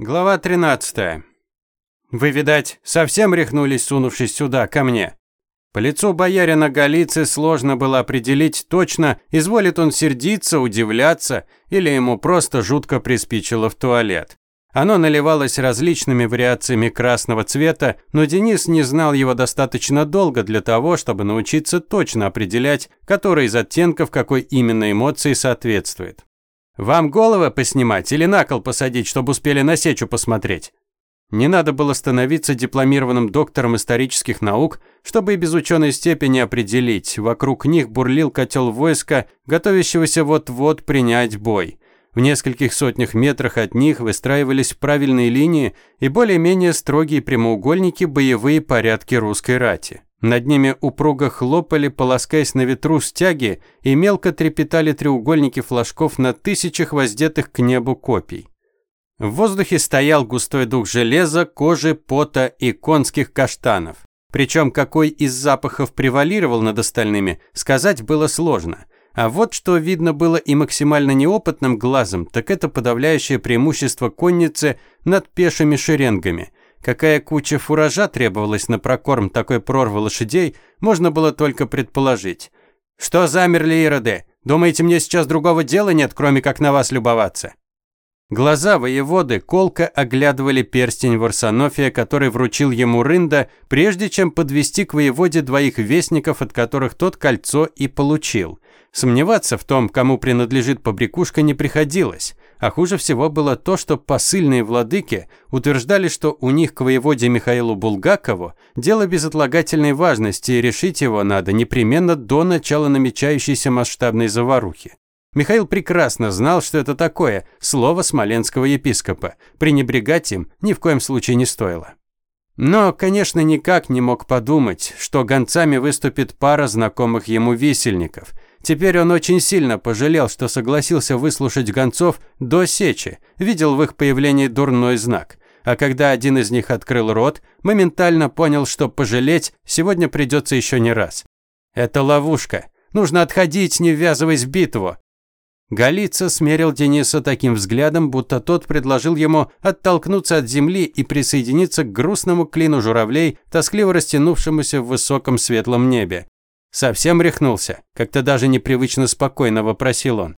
Глава 13. Вы, видать, совсем рехнулись, сунувшись сюда, ко мне. По лицу боярина Голицы сложно было определить точно, изволит он сердиться, удивляться, или ему просто жутко приспичило в туалет. Оно наливалось различными вариациями красного цвета, но Денис не знал его достаточно долго для того, чтобы научиться точно определять, который из оттенков какой именно эмоции соответствует. Вам головы поснимать или на кол посадить, чтобы успели на сечу посмотреть? Не надо было становиться дипломированным доктором исторических наук, чтобы и без ученой степени определить, вокруг них бурлил котел войска, готовящегося вот-вот принять бой. В нескольких сотнях метрах от них выстраивались правильные линии и более-менее строгие прямоугольники боевые порядки русской рати. Над ними упруго хлопали, полоскаясь на ветру стяги, и мелко трепетали треугольники флажков на тысячах воздетых к небу копий. В воздухе стоял густой дух железа, кожи, пота и конских каштанов. Причем какой из запахов превалировал над остальными, сказать было сложно. А вот что видно было и максимально неопытным глазом, так это подавляющее преимущество конницы над пешими шеренгами – Какая куча фуража требовалась на прокорм такой прорвы лошадей, можно было только предположить. «Что замерли, ироды? Думаете, мне сейчас другого дела нет, кроме как на вас любоваться?» Глаза воеводы колко оглядывали перстень Варсонофия, который вручил ему Рында, прежде чем подвести к воеводе двоих вестников, от которых тот кольцо и получил. Сомневаться в том, кому принадлежит побрякушка, не приходилось. А хуже всего было то, что посыльные владыки утверждали, что у них к воеводе Михаилу Булгакову дело безотлагательной важности и решить его надо непременно до начала намечающейся масштабной заварухи. Михаил прекрасно знал, что это такое слово смоленского епископа. Пренебрегать им ни в коем случае не стоило. Но, конечно, никак не мог подумать, что гонцами выступит пара знакомых ему висельников – Теперь он очень сильно пожалел, что согласился выслушать гонцов до сечи, видел в их появлении дурной знак. А когда один из них открыл рот, моментально понял, что пожалеть сегодня придется еще не раз. Это ловушка. Нужно отходить, не ввязываясь в битву. Голица смерил Дениса таким взглядом, будто тот предложил ему оттолкнуться от земли и присоединиться к грустному клину журавлей, тоскливо растянувшемуся в высоком светлом небе. Совсем рехнулся, как-то даже непривычно спокойно вопросил он.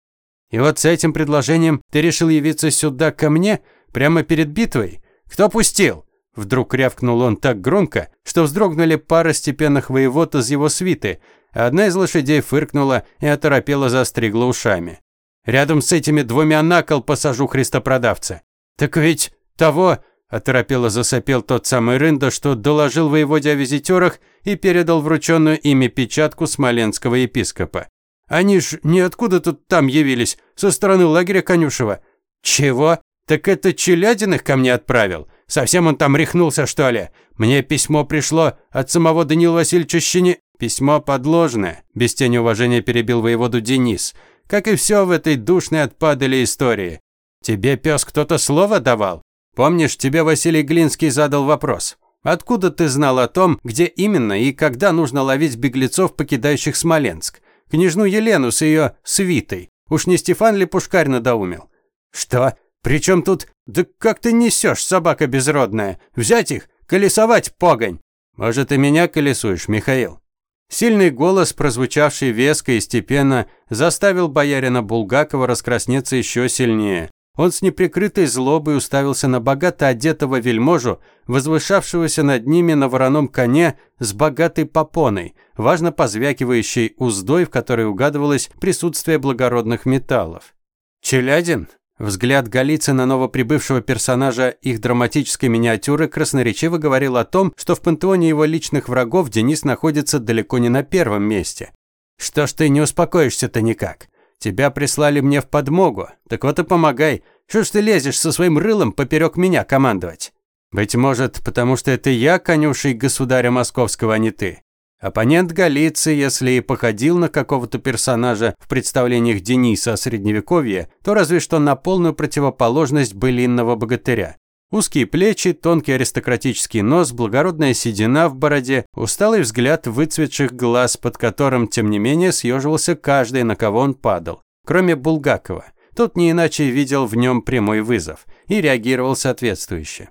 И вот с этим предложением ты решил явиться сюда ко мне, прямо перед битвой? Кто пустил? Вдруг рявкнул он так громко, что вздрогнули пара степенных воевод из его свиты, а одна из лошадей фыркнула и оторопела застригла ушами. Рядом с этими двумя на кол посажу христопродавца. Так ведь того Оторопело засопел тот самый Рында, что доложил воеводе о визитерах и передал врученную ими печатку смоленского епископа. Они ж ниоткуда тут там явились, со стороны лагеря Конюшева. Чего? Так это Челядин их ко мне отправил? Совсем он там рехнулся, что ли? Мне письмо пришло от самого Данила Васильевича Щени... Письмо подложное, без тени уважения перебил воеводу Денис. Как и все в этой душной отпадали истории. Тебе, пес, кто-то слово давал? Помнишь, тебе Василий Глинский задал вопрос. Откуда ты знал о том, где именно и когда нужно ловить беглецов, покидающих Смоленск? Княжну Елену с ее свитой. Уж не Стефан ли Пушкарь надоумил? Что? Причем тут... Да как ты несешь, собака безродная? Взять их? Колесовать, погонь? Может, и меня колесуешь, Михаил? Сильный голос, прозвучавший веско и степенно, заставил боярина Булгакова раскраснеться еще сильнее. Он с неприкрытой злобой уставился на богато одетого вельможу, возвышавшегося над ними на вороном коне с богатой попоной, важно позвякивающей уздой, в которой угадывалось присутствие благородных металлов. «Челядин?» Взгляд Голицына, новоприбывшего персонажа их драматической миниатюры, красноречиво говорил о том, что в пантеоне его личных врагов Денис находится далеко не на первом месте. «Что ж ты не успокоишься-то никак? Тебя прислали мне в подмогу. Так вот и помогай. Что ж ты лезешь со своим рылом поперек меня командовать? Быть может, потому что это я, конюший государя московского, а не ты. Оппонент Галиции, если и походил на какого-то персонажа в представлениях Дениса о Средневековье, то разве что на полную противоположность былинного богатыря. Узкие плечи, тонкий аристократический нос, благородная седина в бороде, усталый взгляд выцветших глаз, под которым, тем не менее, съеживался каждый, на кого он падал. Кроме Булгакова. тот не иначе видел в нем прямой вызов и реагировал соответствующе.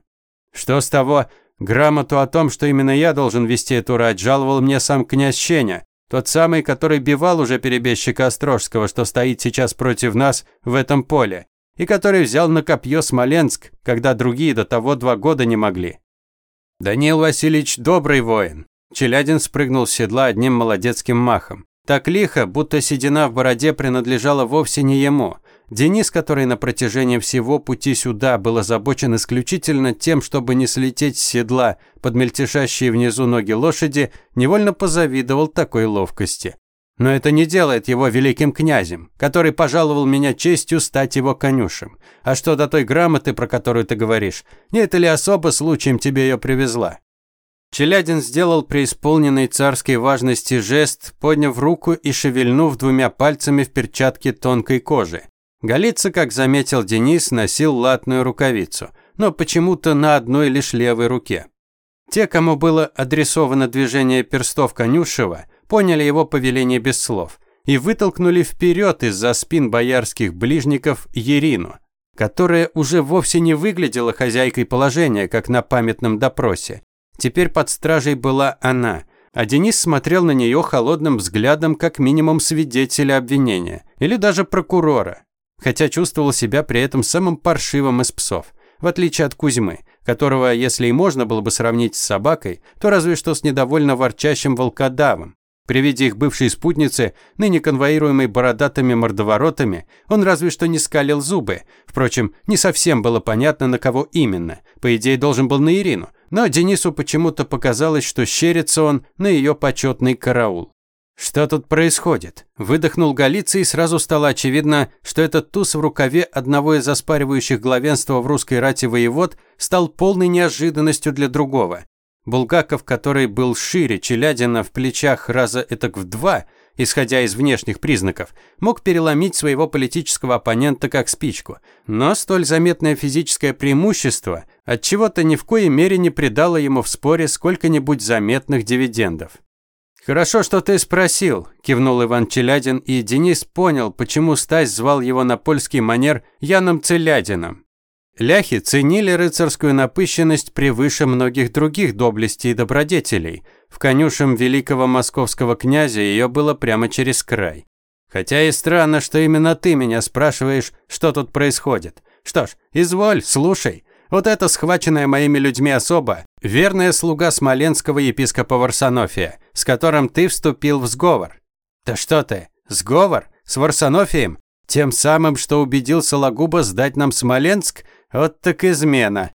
Что с того, грамоту о том, что именно я должен вести эту рать, жаловал мне сам князь Щеня, тот самый, который бивал уже перебежчика Острожского, что стоит сейчас против нас в этом поле, и который взял на копье Смоленск, когда другие до того два года не могли. Даниил Васильевич добрый воин. Челядин спрыгнул с седла одним молодецким махом. Так лихо, будто седина в бороде принадлежала вовсе не ему. Денис, который на протяжении всего пути сюда был озабочен исключительно тем, чтобы не слететь с седла под мельтешащие внизу ноги лошади, невольно позавидовал такой ловкости. Но это не делает его великим князем, который пожаловал меня честью стать его конюшем. А что до той грамоты, про которую ты говоришь, не это ли особо случаем тебе ее привезла? Челядин сделал преисполненный царской важности жест, подняв руку и шевельнув двумя пальцами в перчатке тонкой кожи. Голица, как заметил Денис, носил латную рукавицу, но почему-то на одной лишь левой руке. Те, кому было адресовано движение перстов Конюшева, поняли его повеление без слов и вытолкнули вперед из-за спин боярских ближников Ерину, которая уже вовсе не выглядела хозяйкой положения, как на памятном допросе. Теперь под стражей была она, а Денис смотрел на нее холодным взглядом как минимум свидетеля обвинения или даже прокурора, хотя чувствовал себя при этом самым паршивым из псов, в отличие от Кузьмы, которого, если и можно было бы сравнить с собакой, то разве что с недовольно ворчащим волкодавом, при виде их бывшей спутницы, ныне конвоируемой бородатыми мордоворотами, он разве что не скалил зубы. Впрочем, не совсем было понятно, на кого именно. По идее, должен был на Ирину. Но Денису почему-то показалось, что щерится он на ее почетный караул. «Что тут происходит?» Выдохнул Голицый, и сразу стало очевидно, что этот туз в рукаве одного из оспаривающих главенство в русской рати воевод стал полной неожиданностью для другого. Булгаков, который был шире Челядина в плечах раза этак в два, исходя из внешних признаков, мог переломить своего политического оппонента как спичку. Но столь заметное физическое преимущество от чего то ни в коей мере не придало ему в споре сколько-нибудь заметных дивидендов. «Хорошо, что ты спросил», – кивнул Иван Челядин, и Денис понял, почему Стась звал его на польский манер Яном Целядином. Ляхи ценили рыцарскую напыщенность превыше многих других доблестей и добродетелей. В конюшем великого московского князя ее было прямо через край. Хотя и странно, что именно ты меня спрашиваешь, что тут происходит. Что ж, изволь, слушай. Вот это схваченная моими людьми особа, верная слуга смоленского епископа Варсонофия, с которым ты вступил в сговор. Да что ты, сговор? С Варсонофием? Тем самым, что убедил Сологуба сдать нам Смоленск? Вот так измена.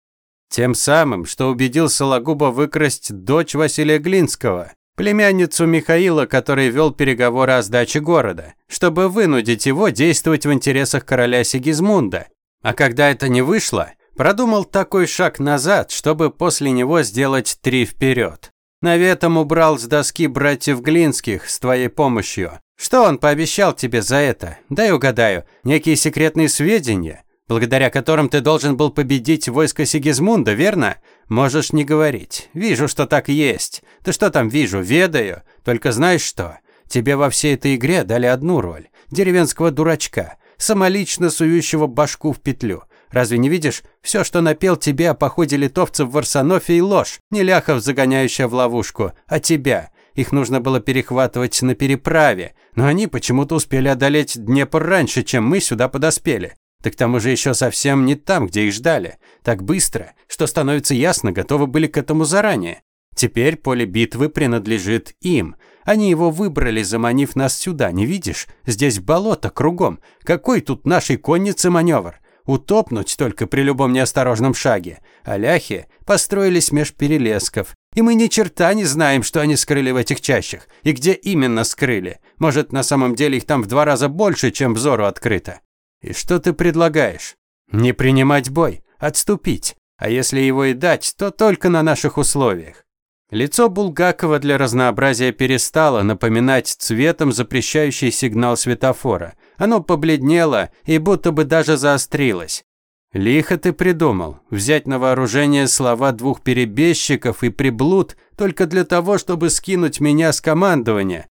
Тем самым, что убедил Сологуба выкрасть дочь Василия Глинского, племянницу Михаила, который вел переговоры о сдаче города, чтобы вынудить его действовать в интересах короля Сигизмунда. А когда это не вышло, продумал такой шаг назад, чтобы после него сделать три вперед. Наветом убрал с доски братьев Глинских с твоей помощью. Что он пообещал тебе за это? Дай угадаю, некие секретные сведения? Благодаря которым ты должен был победить войско Сигизмунда, верно? Можешь не говорить. Вижу, что так есть. Ты что там вижу? Ведаю. Только знаешь что? Тебе во всей этой игре дали одну роль деревенского дурачка, самолично сующего башку в петлю. Разве не видишь? Все, что напел тебе о походе литовцев в Варсонофе и ложь. Не ляхов, загоняющая в ловушку, а тебя. Их нужно было перехватывать на переправе, но они почему-то успели одолеть Днепр раньше, чем мы сюда подоспели. Так к тому же еще совсем не там, где их ждали. Так быстро, что становится ясно, готовы были к этому заранее. Теперь поле битвы принадлежит им. Они его выбрали, заманив нас сюда, не видишь? Здесь болото кругом. Какой тут нашей конницы маневр? Утопнуть только при любом неосторожном шаге. Аляхи построились меж перелесков. И мы ни черта не знаем, что они скрыли в этих чащах. И где именно скрыли. Может, на самом деле их там в два раза больше, чем взору открыто. И что ты предлагаешь? Не принимать бой, отступить. А если его и дать, то только на наших условиях. Лицо Булгакова для разнообразия перестало напоминать цветом запрещающий сигнал светофора. Оно побледнело и будто бы даже заострилось. Лихо ты придумал взять на вооружение слова двух перебежчиков и приблуд только для того, чтобы скинуть меня с командования.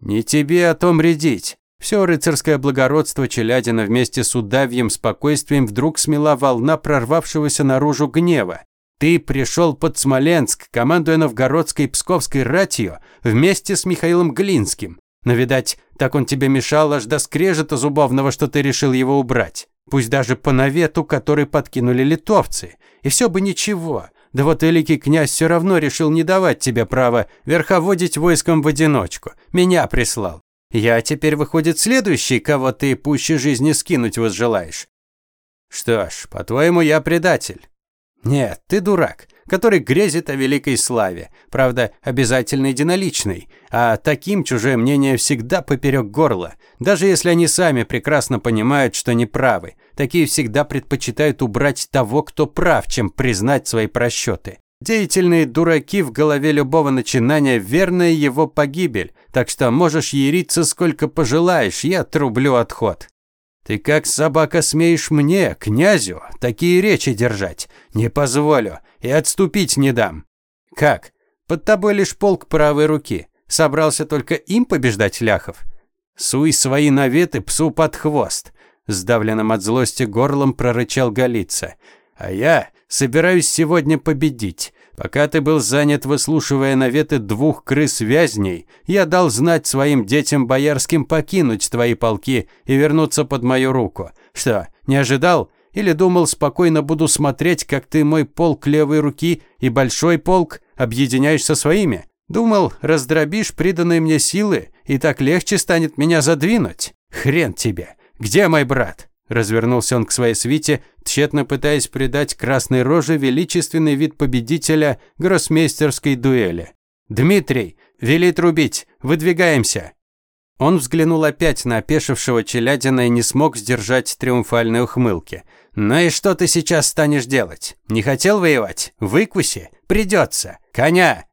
Не тебе о том рядить. Все рыцарское благородство Челядина вместе с удавьем спокойствием вдруг смела волна прорвавшегося наружу гнева. Ты пришел под Смоленск, командуя новгородской и псковской ратью, вместе с Михаилом Глинским. Но, видать, так он тебе мешал аж до скрежета зубовного, что ты решил его убрать. Пусть даже по навету, который подкинули литовцы. И все бы ничего. Да вот великий князь все равно решил не давать тебе права верховодить войском в одиночку. Меня прислал. Я теперь, выходит, следующий, кого ты пуще жизни скинуть возжелаешь. Что ж, по-твоему, я предатель. Нет, ты дурак, который грезит о великой славе. Правда, обязательно единоличной. А таким чужое мнение всегда поперек горла. Даже если они сами прекрасно понимают, что не правы. Такие всегда предпочитают убрать того, кто прав, чем признать свои просчеты. Деятельные дураки в голове любого начинания – верная его погибель, так что можешь яриться сколько пожелаешь, я трублю отход. Ты как собака смеешь мне, князю, такие речи держать? Не позволю и отступить не дам. Как? Под тобой лишь полк правой руки. Собрался только им побеждать ляхов? Суй свои наветы псу под хвост. Сдавленным от злости горлом прорычал Голица. А я собираюсь сегодня победить. Пока ты был занят, выслушивая наветы двух крыс-вязней, я дал знать своим детям боярским покинуть твои полки и вернуться под мою руку. Что, не ожидал? Или думал, спокойно буду смотреть, как ты мой полк левой руки и большой полк объединяешь со своими? Думал, раздробишь приданные мне силы, и так легче станет меня задвинуть? Хрен тебе! Где мой брат?» Развернулся он к своей свите, тщетно пытаясь придать красной роже величественный вид победителя гроссмейстерской дуэли. «Дмитрий, вели трубить! Выдвигаемся!» Он взглянул опять на опешившего Челядина и не смог сдержать триумфальной ухмылки. «Ну и что ты сейчас станешь делать? Не хотел воевать? Выкуси? Придется! Коня!»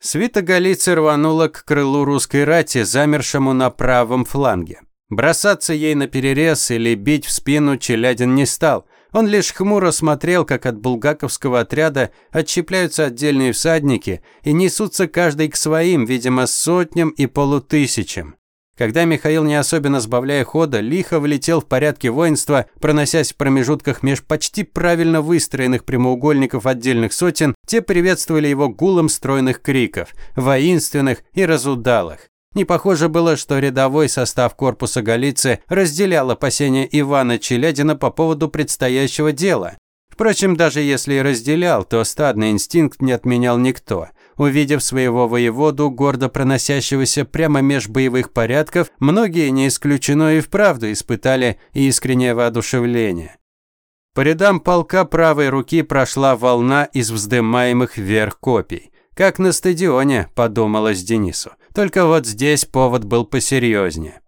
Свита Галицы рванула к крылу русской рати, замершему на правом фланге. Бросаться ей на перерез или бить в спину Челядин не стал. Он лишь хмуро смотрел, как от булгаковского отряда отщепляются отдельные всадники и несутся каждый к своим, видимо, сотням и полутысячам. Когда Михаил, не особенно сбавляя хода, лихо влетел в порядке воинства, проносясь в промежутках меж почти правильно выстроенных прямоугольников отдельных сотен, те приветствовали его гулом стройных криков, воинственных и разудалых. Не похоже было, что рядовой состав корпуса Галиции разделял опасения Ивана Челядина по поводу предстоящего дела. Впрочем, даже если и разделял, то стадный инстинкт не отменял никто. Увидев своего воеводу, гордо проносящегося прямо меж боевых порядков, многие, не исключено и вправду, испытали искреннее воодушевление. По рядам полка правой руки прошла волна из вздымаемых вверх копий. Как на стадионе, подумалось Денису. Только вот здесь повод был посерьезнее.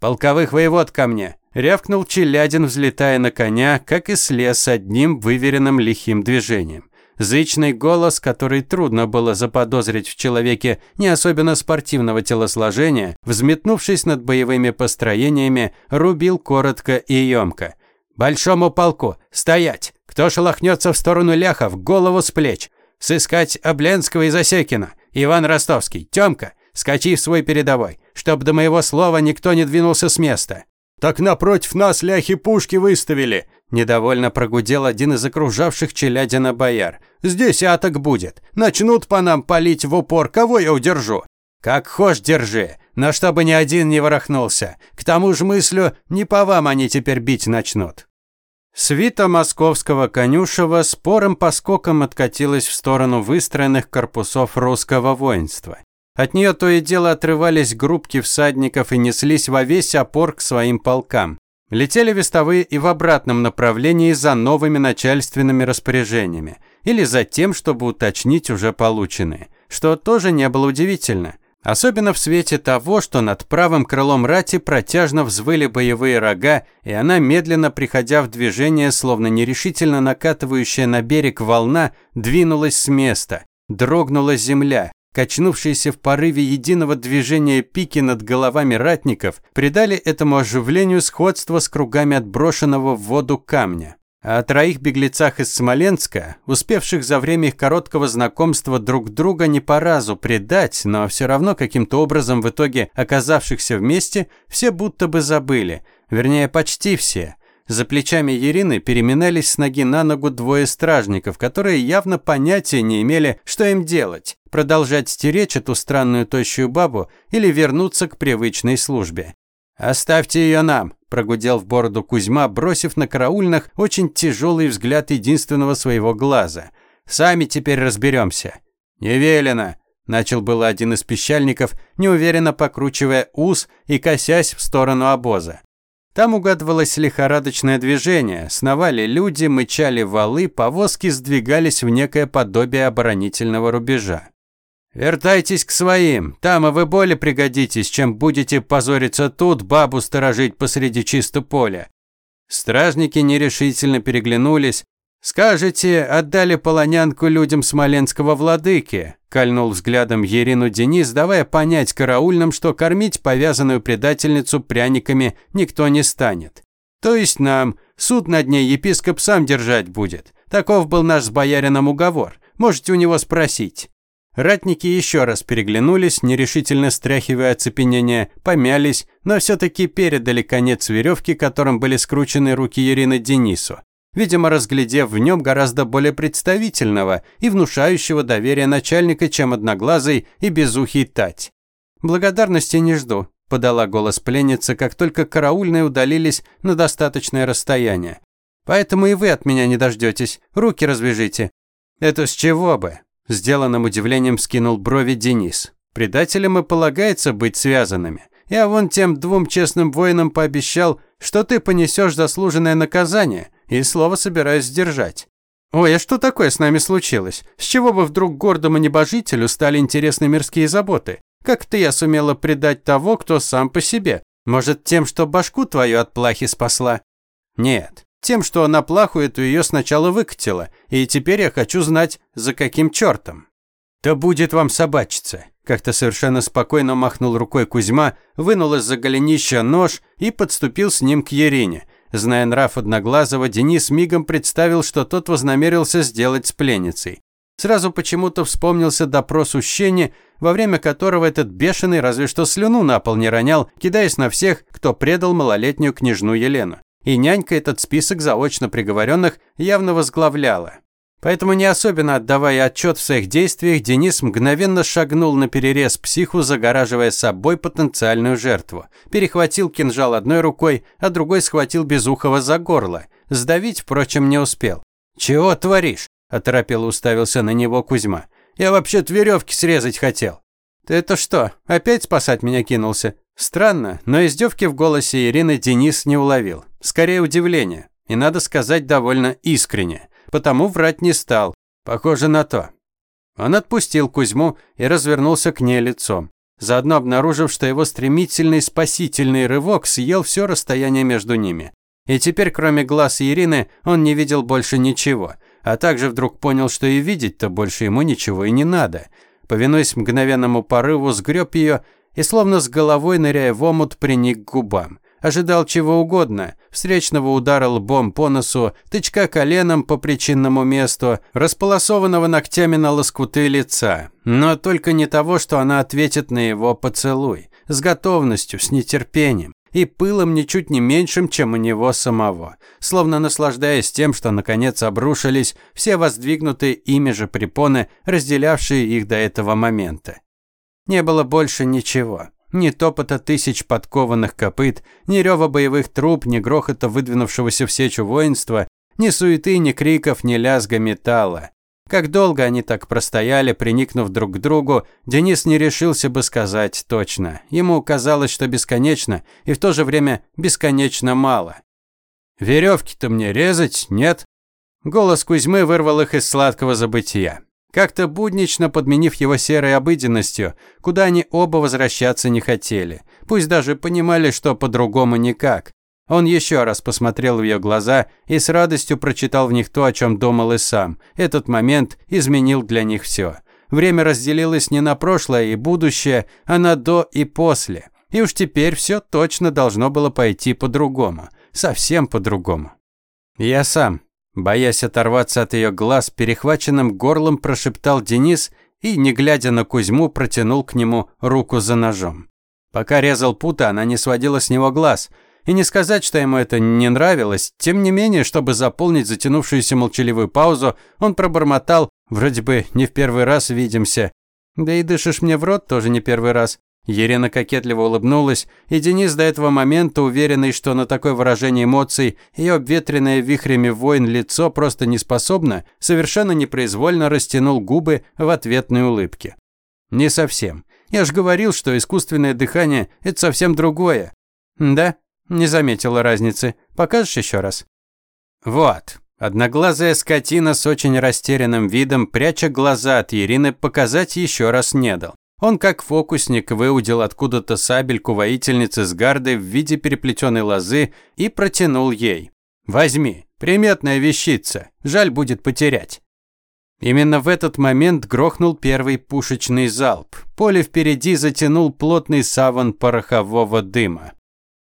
«Полковых воевод ко мне!» – рявкнул Челядин, взлетая на коня, как и слез одним выверенным лихим движением. Зычный голос, который трудно было заподозрить в человеке не особенно спортивного телосложения, взметнувшись над боевыми построениями, рубил коротко и емко. «Большому полку! Стоять! Кто шелохнется в сторону ляхов, голову с плеч! Сыскать Обленского и Засекина! Иван Ростовский! Тёмка! Скачи свой передовой, чтоб до моего слова никто не двинулся с места. Так напротив нас ляхи пушки выставили, недовольно прогудел один из окружавших Челядина бояр. Здесь атак будет. Начнут по нам палить в упор, кого я удержу? Как хошь держи, но чтобы ни один не ворохнулся. К тому же мыслю, не по вам они теперь бить начнут. Свита московского конюшева спором по скокам откатилась в сторону выстроенных корпусов русского воинства. От нее то и дело отрывались группки всадников и неслись во весь опор к своим полкам. Летели вестовые и в обратном направлении за новыми начальственными распоряжениями или за тем, чтобы уточнить уже полученные, что тоже не было удивительно. Особенно в свете того, что над правым крылом рати протяжно взвыли боевые рога, и она, медленно приходя в движение, словно нерешительно накатывающая на берег волна, двинулась с места. Дрогнула земля, Качнувшиеся в порыве единого движения пики над головами ратников придали этому оживлению сходство с кругами отброшенного в воду камня. о троих беглецах из Смоленска, успевших за время их короткого знакомства друг друга не по разу предать, но все равно каким-то образом в итоге оказавшихся вместе, все будто бы забыли. Вернее, почти все. За плечами Ирины переминались с ноги на ногу двое стражников, которые явно понятия не имели, что им делать – продолжать стеречь эту странную тощую бабу или вернуться к привычной службе. «Оставьте ее нам», – прогудел в бороду Кузьма, бросив на караульных очень тяжелый взгляд единственного своего глаза. «Сами теперь разберемся». «Не велено», – начал было один из пищальников, неуверенно покручивая ус и косясь в сторону обоза. Там угадывалось лихорадочное движение, сновали люди, мычали валы, повозки сдвигались в некое подобие оборонительного рубежа. «Вертайтесь к своим, там и вы более пригодитесь, чем будете позориться тут, бабу сторожить посреди чисто поля». Стражники нерешительно переглянулись. «Скажете, отдали полонянку людям смоленского владыки?» – кольнул взглядом Ерину Денис, давая понять караульным, что кормить повязанную предательницу пряниками никто не станет. «То есть нам, суд над ней епископ сам держать будет. Таков был наш с боярином уговор. Можете у него спросить». Ратники еще раз переглянулись, нерешительно стряхивая оцепенение, помялись, но все-таки передали конец веревки, которым были скручены руки Ирины Денису. Видимо, разглядев в нем гораздо более представительного и внушающего доверия начальника, чем одноглазый и безухий Тать. «Благодарности не жду», – подала голос пленница, как только караульные удалились на достаточное расстояние. «Поэтому и вы от меня не дождетесь. Руки развяжите». «Это с чего бы?» Сделанным удивлением скинул брови Денис. Предателям и полагается быть связанными. Я вон тем двум честным воинам пообещал, что ты понесешь заслуженное наказание, и слово собираюсь сдержать. Ой, а что такое с нами случилось? С чего бы вдруг гордому небожителю стали интересны мирские заботы? Как ты я сумела предать того, кто сам по себе? Может, тем, что башку твою от плахи спасла? Нет, тем, что она плаху эту ее сначала выкатила, и теперь я хочу знать, за каким чертом. Да будет вам собачиться. Как-то совершенно спокойно махнул рукой Кузьма, вынул из-за голенища нож и подступил с ним к Ерине. Зная нрав Одноглазого, Денис мигом представил, что тот вознамерился сделать с пленницей. Сразу почему-то вспомнился допрос Ущени, во время которого этот бешеный разве что слюну на пол не ронял, кидаясь на всех, кто предал малолетнюю княжну Елену и нянька этот список заочно приговоренных явно возглавляла. Поэтому не особенно отдавая отчет в своих действиях, Денис мгновенно шагнул на перерез психу, загораживая собой потенциальную жертву. Перехватил кинжал одной рукой, а другой схватил Безухова за горло. Сдавить, впрочем, не успел. «Чего творишь?» – оторопело уставился на него Кузьма. «Я вообще-то веревки срезать хотел». «Ты это что, опять спасать меня кинулся?» Странно, но издевки в голосе Ирины Денис не уловил. Скорее удивление. И надо сказать довольно искренне. Потому врать не стал. Похоже на то. Он отпустил Кузьму и развернулся к ней лицом. Заодно обнаружив, что его стремительный спасительный рывок съел все расстояние между ними. И теперь, кроме глаз Ирины, он не видел больше ничего. А также вдруг понял, что и видеть-то больше ему ничего и не надо. Повинуясь мгновенному порыву, сгреб ее и, словно с головой ныряя в омут, приник к губам. Ожидал чего угодно – встречного удара лбом по носу, тычка коленом по причинному месту, располосованного ногтями на лоскуты лица. Но только не того, что она ответит на его поцелуй. С готовностью, с нетерпением и пылом ничуть не меньшим, чем у него самого, словно наслаждаясь тем, что наконец обрушились все воздвигнутые ими же препоны, разделявшие их до этого момента. Не было больше ничего. Ни топота тысяч подкованных копыт, ни рева боевых труб, ни грохота выдвинувшегося в сечу воинства, ни суеты, ни криков, ни лязга металла. Как долго они так простояли, приникнув друг к другу, Денис не решился бы сказать точно. Ему казалось, что бесконечно, и в то же время бесконечно мало. «Веревки-то мне резать, нет?» Голос Кузьмы вырвал их из сладкого забытия как-то буднично подменив его серой обыденностью, куда они оба возвращаться не хотели, пусть даже понимали, что по-другому никак. Он еще раз посмотрел в ее глаза и с радостью прочитал в них то, о чем думал и сам. Этот момент изменил для них все. Время разделилось не на прошлое и будущее, а на до и после. И уж теперь все точно должно было пойти по-другому. Совсем по-другому. «Я сам», Боясь оторваться от ее глаз, перехваченным горлом прошептал Денис и, не глядя на Кузьму, протянул к нему руку за ножом. Пока резал пута, она не сводила с него глаз. И не сказать, что ему это не нравилось, тем не менее, чтобы заполнить затянувшуюся молчаливую паузу, он пробормотал, вроде бы не в первый раз видимся. Да и дышишь мне в рот тоже не первый раз. Елена кокетливо улыбнулась, и Денис до этого момента, уверенный, что на такое выражение эмоций ее обветренное вихрями войн лицо просто не способно, совершенно непроизвольно растянул губы в ответной улыбке. «Не совсем. Я ж говорил, что искусственное дыхание – это совсем другое». «Да?» Не заметила разницы. Покажешь еще раз? Вот. Одноглазая скотина с очень растерянным видом, пряча глаза от Ирины, показать еще раз не дал. Он, как фокусник, выудил откуда-то сабельку воительницы с гардой в виде переплетенной лозы и протянул ей. «Возьми, приметная вещица, жаль будет потерять». Именно в этот момент грохнул первый пушечный залп. Поле впереди затянул плотный саван порохового дыма.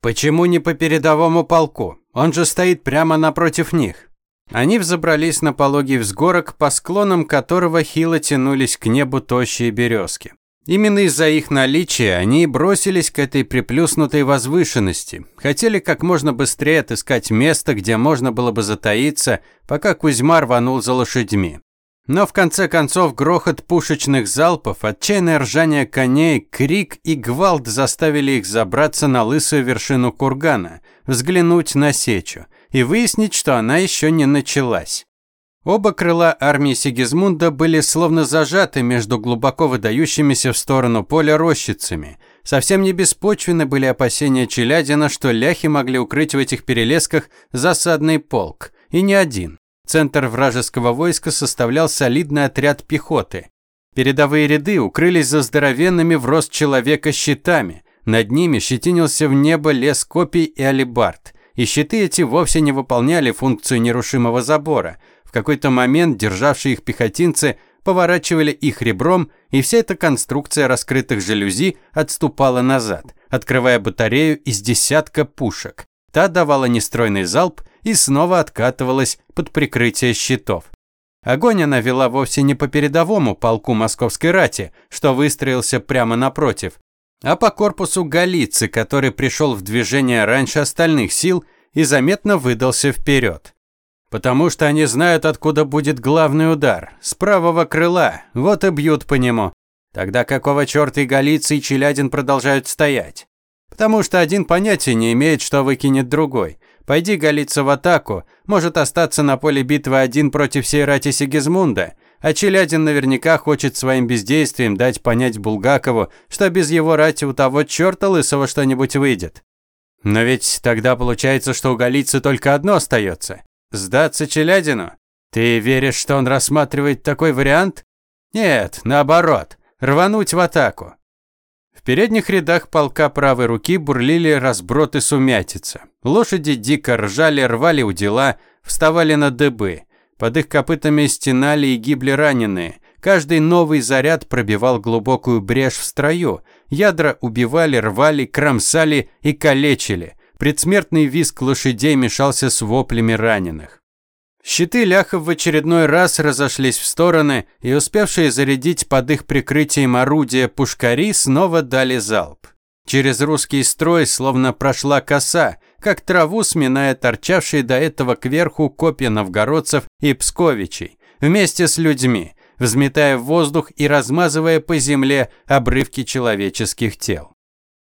«Почему не по передовому полку? Он же стоит прямо напротив них». Они взобрались на пологий взгорок, по склонам которого хило тянулись к небу тощие березки. Именно из-за их наличия они бросились к этой приплюснутой возвышенности. Хотели как можно быстрее отыскать место, где можно было бы затаиться, пока Кузьма рванул за лошадьми. Но в конце концов грохот пушечных залпов, отчаянное ржание коней, крик и гвалт заставили их забраться на лысую вершину кургана, взглянуть на сечу и выяснить, что она еще не началась. Оба крыла армии Сигизмунда были словно зажаты между глубоко выдающимися в сторону поля рощицами. Совсем не беспочвены были опасения Челядина, что ляхи могли укрыть в этих перелесках засадный полк. И не один. Центр вражеского войска составлял солидный отряд пехоты. Передовые ряды укрылись за здоровенными в рост человека щитами. Над ними щетинился в небо лес копий и алибард. И щиты эти вовсе не выполняли функцию нерушимого забора – в какой-то момент державшие их пехотинцы поворачивали их ребром, и вся эта конструкция раскрытых жалюзи отступала назад, открывая батарею из десятка пушек. Та давала нестройный залп и снова откатывалась под прикрытие щитов. Огонь она вела вовсе не по передовому полку московской рати, что выстроился прямо напротив, а по корпусу Галицы, который пришел в движение раньше остальных сил и заметно выдался вперед. Потому что они знают, откуда будет главный удар. С правого крыла. Вот и бьют по нему. Тогда какого черта и Галиция и Челядин продолжают стоять? Потому что один понятия не имеет, что выкинет другой. Пойди Галица в атаку, может остаться на поле битвы один против всей рати Сигизмунда. А Челядин наверняка хочет своим бездействием дать понять Булгакову, что без его рати у того черта лысого что-нибудь выйдет. Но ведь тогда получается, что у Галицы только одно остается. Сдаться Челядину? Ты веришь, что он рассматривает такой вариант? Нет, наоборот, рвануть в атаку. В передних рядах полка правой руки бурлили разброты сумятица. Лошади дико ржали, рвали у дела, вставали на дыбы. Под их копытами стенали и гибли раненые. Каждый новый заряд пробивал глубокую брешь в строю. Ядра убивали, рвали, кромсали и калечили. Предсмертный визг лошадей мешался с воплями раненых. Щиты ляхов в очередной раз разошлись в стороны, и успевшие зарядить под их прикрытием орудия пушкари снова дали залп. Через русский строй словно прошла коса, как траву сминая торчавшие до этого кверху копья новгородцев и псковичей, вместе с людьми, взметая в воздух и размазывая по земле обрывки человеческих тел.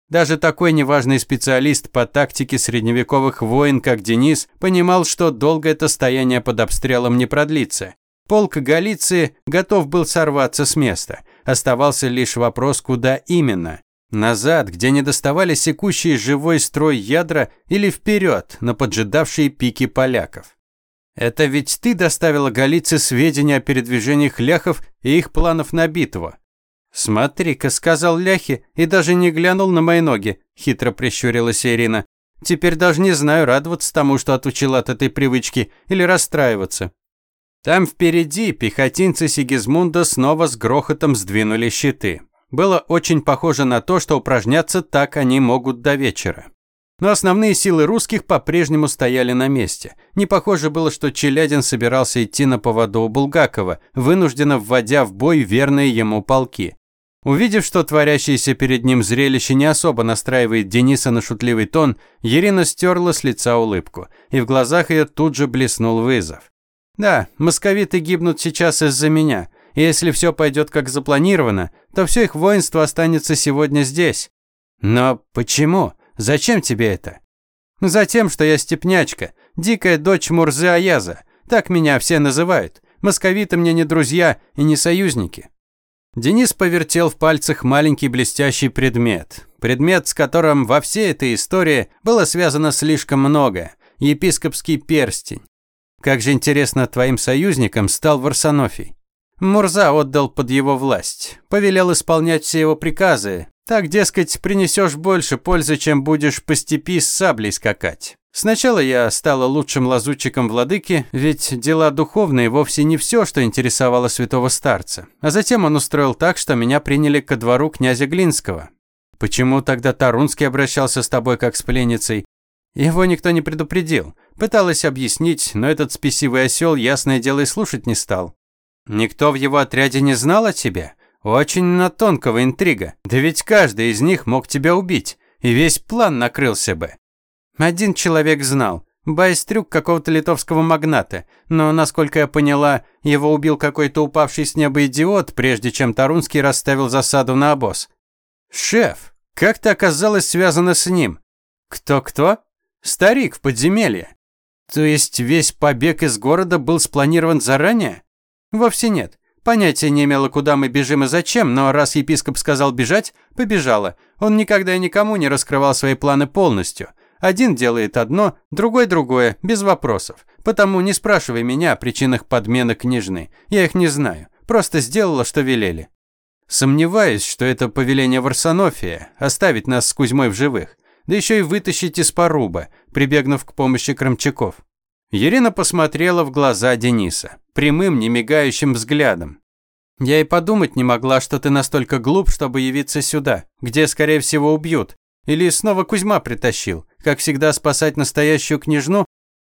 Даже такой неважный специалист по тактике средневековых войн, как Денис, понимал, что долго это стояние под обстрелом не продлится. Полк Галиции готов был сорваться с места. Оставался лишь вопрос, куда именно. Назад, где не доставали секущие живой строй ядра, или вперед, на поджидавшие пики поляков. Это ведь ты доставила Галице сведения о передвижениях ляхов и их планов на битву. «Смотри-ка», — сказал Ляхи и даже не глянул на мои ноги, — хитро прищурилась Ирина. «Теперь даже не знаю, радоваться тому, что отучила от этой привычки, или расстраиваться». Там впереди пехотинцы Сигизмунда снова с грохотом сдвинули щиты. Было очень похоже на то, что упражняться так они могут до вечера. Но основные силы русских по-прежнему стояли на месте. Не похоже было, что Челядин собирался идти на поводу у Булгакова, вынужденно вводя в бой верные ему полки. Увидев, что творящееся перед ним зрелище не особо настраивает Дениса на шутливый тон, Ирина стерла с лица улыбку, и в глазах ее тут же блеснул вызов. «Да, московиты гибнут сейчас из-за меня, и если все пойдет как запланировано, то все их воинство останется сегодня здесь». «Но почему? Зачем тебе это?» «Затем, что я степнячка, дикая дочь Мурзы Аяза. Так меня все называют. Московиты мне не друзья и не союзники». Денис повертел в пальцах маленький блестящий предмет. Предмет, с которым во всей этой истории было связано слишком много. Епископский перстень. Как же интересно, твоим союзником стал Варсонофий. Мурза отдал под его власть. Повелел исполнять все его приказы. Так, дескать, принесешь больше пользы, чем будешь по степи с саблей скакать. Сначала я стала лучшим лазутчиком владыки, ведь дела духовные вовсе не все, что интересовало святого старца. А затем он устроил так, что меня приняли ко двору князя Глинского. Почему тогда Тарунский обращался с тобой как с пленницей? Его никто не предупредил. Пыталась объяснить, но этот спесивый осел, ясное дело, и слушать не стал. Никто в его отряде не знал о тебе? Очень на тонкого интрига. Да ведь каждый из них мог тебя убить, и весь план накрылся бы. Один человек знал. Байстрюк какого-то литовского магната, но, насколько я поняла, его убил какой-то упавший с неба идиот, прежде чем Тарунский расставил засаду на обоз. Шеф, как ты оказалась связана с ним? Кто-кто? Старик в подземелье. То есть весь побег из города был спланирован заранее? Вовсе нет. Понятия не имела, куда мы бежим и зачем, но раз епископ сказал бежать, побежала. Он никогда и никому не раскрывал свои планы полностью – один делает одно, другой другое, без вопросов. Потому не спрашивай меня о причинах подмены княжны. Я их не знаю. Просто сделала, что велели. Сомневаюсь, что это повеление Варсонофия – оставить нас с Кузьмой в живых. Да еще и вытащить из поруба, прибегнув к помощи кромчаков. Ирина посмотрела в глаза Дениса, прямым, немигающим взглядом. «Я и подумать не могла, что ты настолько глуп, чтобы явиться сюда, где, скорее всего, убьют, или снова Кузьма притащил, как всегда спасать настоящую княжну?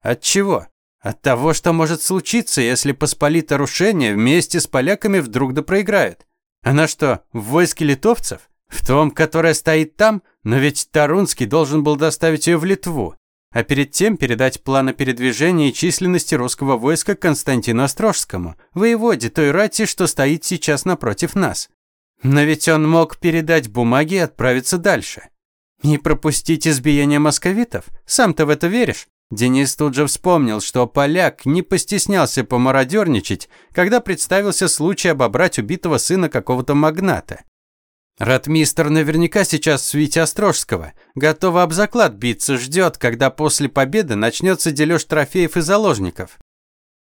От чего? От того, что может случиться, если посполито рушение вместе с поляками вдруг да проиграет. Она что, в войске литовцев? В том, которое стоит там? Но ведь Тарунский должен был доставить ее в Литву, а перед тем передать планы передвижения и численности русского войска Константину Острожскому, воеводе той рати, что стоит сейчас напротив нас. Но ведь он мог передать бумаги и отправиться дальше. И пропустить избиение московитов? Сам-то в это веришь? Денис тут же вспомнил, что поляк не постеснялся помародерничать, когда представился случай обобрать убитого сына какого-то магната. Ратмистр наверняка сейчас в свите Острожского. Готова об заклад биться, ждет, когда после победы начнется дележ трофеев и заложников.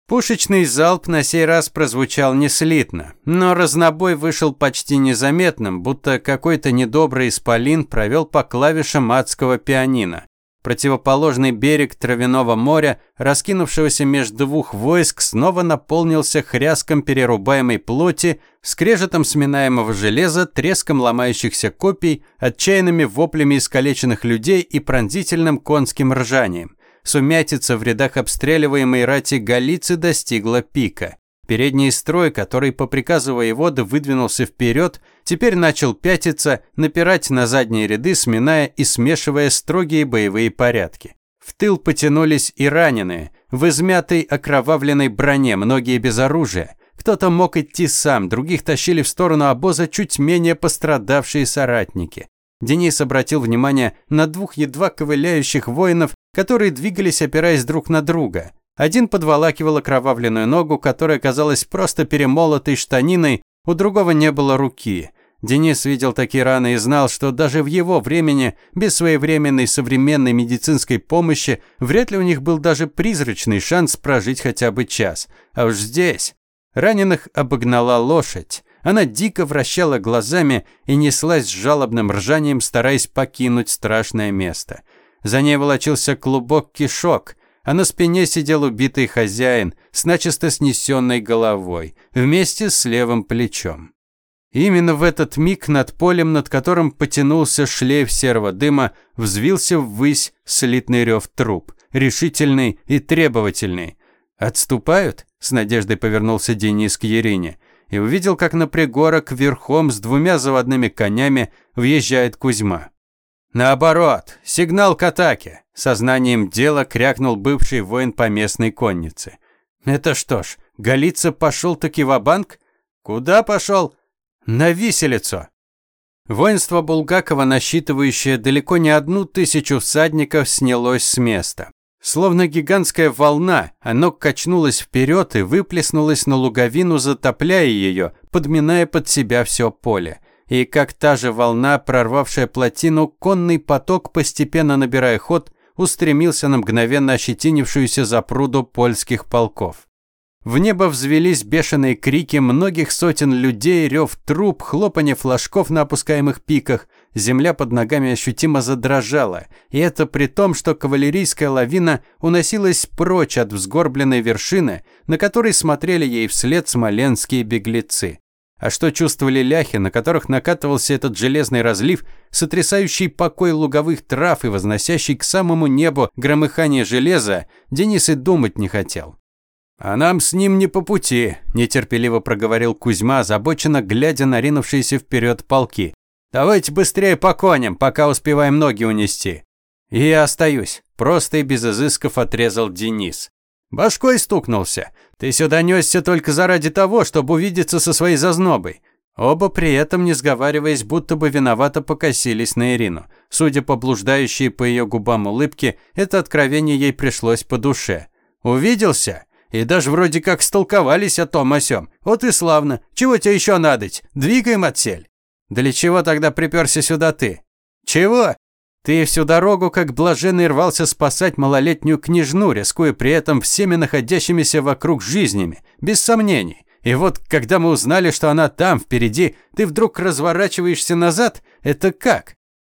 Пушечный залп на сей раз прозвучал неслитно, но разнобой вышел почти незаметным, будто какой-то недобрый исполин провел по клавишам адского пианино. Противоположный берег Травяного моря, раскинувшегося между двух войск, снова наполнился хряском перерубаемой плоти, скрежетом сминаемого железа, треском ломающихся копий, отчаянными воплями искалеченных людей и пронзительным конским ржанием. Сумятица в рядах обстреливаемой рати Галицы достигла пика. Передний строй, который по приказу воевода выдвинулся вперед, теперь начал пятиться, напирать на задние ряды, сминая и смешивая строгие боевые порядки. В тыл потянулись и раненые, в измятой окровавленной броне, многие без оружия. Кто-то мог идти сам, других тащили в сторону обоза чуть менее пострадавшие соратники. Денис обратил внимание на двух едва ковыляющих воинов, которые двигались, опираясь друг на друга. Один подволакивал окровавленную ногу, которая казалась просто перемолотой штаниной, у другого не было руки. Денис видел такие раны и знал, что даже в его времени, без своевременной современной медицинской помощи, вряд ли у них был даже призрачный шанс прожить хотя бы час. А уж здесь раненых обогнала лошадь. Она дико вращала глазами и неслась с жалобным ржанием, стараясь покинуть страшное место. За ней волочился клубок кишок, а на спине сидел убитый хозяин с начисто снесенной головой, вместе с левым плечом. Именно в этот миг над полем, над которым потянулся шлейф серого дыма, взвился ввысь слитный рев труп, решительный и требовательный. «Отступают?» – с надеждой повернулся Денис к Ерине и увидел, как на пригорок верхом с двумя заводными конями въезжает Кузьма. «Наоборот, сигнал к атаке!» – сознанием дела крякнул бывший воин по местной коннице. «Это что ж, Голица пошел-таки в банк Куда пошел?» «На виселицу!» Воинство Булгакова, насчитывающее далеко не одну тысячу всадников, снялось с места. Словно гигантская волна, оно качнулось вперед и выплеснулось на луговину, затопляя ее, подминая под себя все поле. И как та же волна, прорвавшая плотину, конный поток, постепенно набирая ход, устремился на мгновенно ощетинившуюся запруду польских полков. В небо взвелись бешеные крики многих сотен людей, рев труп, хлопанье флажков на опускаемых пиках. Земля под ногами ощутимо задрожала, и это при том, что кавалерийская лавина уносилась прочь от взгорбленной вершины, на которой смотрели ей вслед смоленские беглецы. А что чувствовали ляхи, на которых накатывался этот железный разлив, сотрясающий покой луговых трав и возносящий к самому небу громыхание железа, Денис и думать не хотел. «А нам с ним не по пути», – нетерпеливо проговорил Кузьма, озабоченно глядя на ринувшиеся вперед полки. «Давайте быстрее по коням, пока успеваем ноги унести». «И я остаюсь», – просто и без изысков отрезал Денис. Башкой стукнулся. «Ты сюда несся только заради того, чтобы увидеться со своей зазнобой». Оба при этом, не сговариваясь, будто бы виновато покосились на Ирину. Судя по блуждающей по ее губам улыбке, это откровение ей пришлось по душе. «Увиделся?» И даже вроде как столковались о том о сём. Вот и славно. Чего тебе еще надоть? Двигаем отсель. Для чего тогда приперся сюда ты? Чего? Ты всю дорогу как блаженный рвался спасать малолетнюю княжну, рискуя при этом всеми находящимися вокруг жизнями, без сомнений. И вот, когда мы узнали, что она там, впереди, ты вдруг разворачиваешься назад? Это как?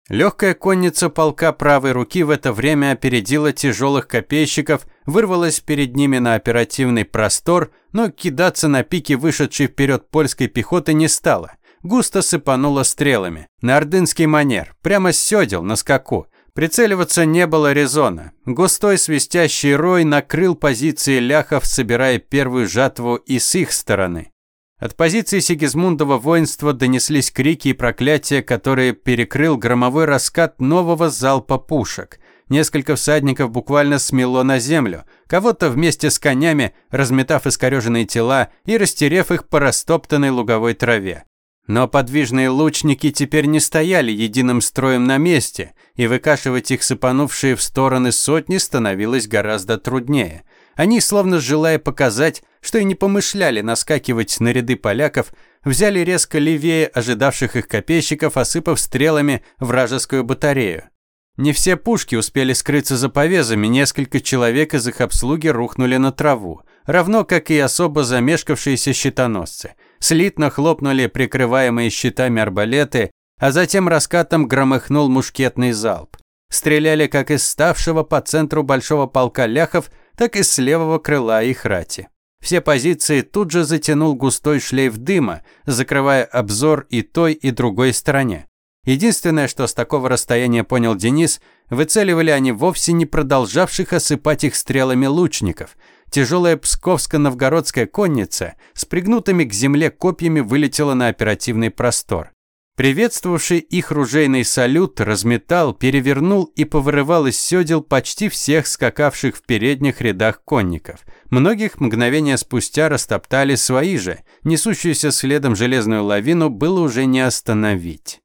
Легкая конница полка правой руки в это время опередила тяжелых копейщиков, вырвалась перед ними на оперативный простор, но кидаться на пике вышедшей вперед польской пехоты не стала. Густо сыпанула стрелами. На ордынский манер, прямо с сёдел, на скаку. Прицеливаться не было резона. Густой свистящий рой накрыл позиции ляхов, собирая первую жатву и с их стороны. От позиции Сигизмундова воинства донеслись крики и проклятия, которые перекрыл громовой раскат нового залпа пушек. Несколько всадников буквально смело на землю, кого-то вместе с конями, разметав искореженные тела и растерев их по растоптанной луговой траве. Но подвижные лучники теперь не стояли единым строем на месте, и выкашивать их сыпанувшие в стороны сотни становилось гораздо труднее. Они, словно желая показать, что и не помышляли наскакивать на ряды поляков, взяли резко левее ожидавших их копейщиков, осыпав стрелами вражескую батарею. Не все пушки успели скрыться за повезами, несколько человек из их обслуги рухнули на траву, равно как и особо замешкавшиеся щитоносцы. Слитно хлопнули прикрываемые щитами арбалеты, а затем раскатом громыхнул мушкетный залп. Стреляли как из ставшего по центру большого полка ляхов, так и с левого крыла их рати. Все позиции тут же затянул густой шлейф дыма, закрывая обзор и той, и другой стороне. Единственное, что с такого расстояния понял Денис, выцеливали они вовсе не продолжавших осыпать их стрелами лучников. Тяжелая псковско-новгородская конница с пригнутыми к земле копьями вылетела на оперативный простор. Приветствовавший их ружейный салют разметал, перевернул и повырывал из сёдел почти всех скакавших в передних рядах конников. Многих мгновения спустя растоптали свои же. Несущуюся следом железную лавину было уже не остановить.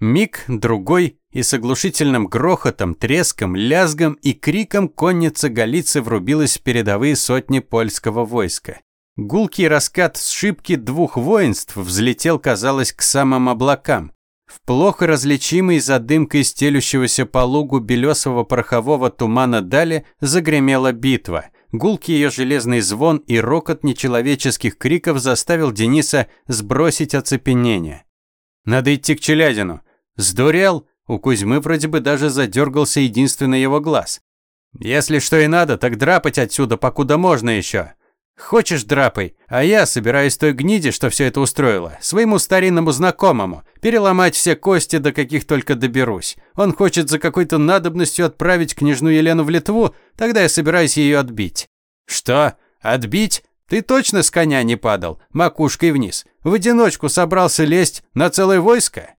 Миг, другой, и с оглушительным грохотом, треском, лязгом и криком конница Галицы врубилась в передовые сотни польского войска. Гулкий раскат сшибки двух воинств взлетел, казалось, к самым облакам. В плохо различимой за дымкой стелющегося по лугу белесого порохового тумана дали загремела битва. Гулкий ее железный звон и рокот нечеловеческих криков заставил Дениса сбросить оцепенение. «Надо идти к Челядину». «Сдурел?» У Кузьмы вроде бы даже задергался единственный его глаз. «Если что и надо, так драпать отсюда, покуда можно еще. Хочешь, драпай, а я собираюсь той гниде, что все это устроила, своему старинному знакомому, переломать все кости, до каких только доберусь. Он хочет за какой-то надобностью отправить княжну Елену в Литву, тогда я собираюсь ее отбить. Что? Отбить? Ты точно с коня не падал, макушкой вниз? В одиночку собрался лезть на целое войско?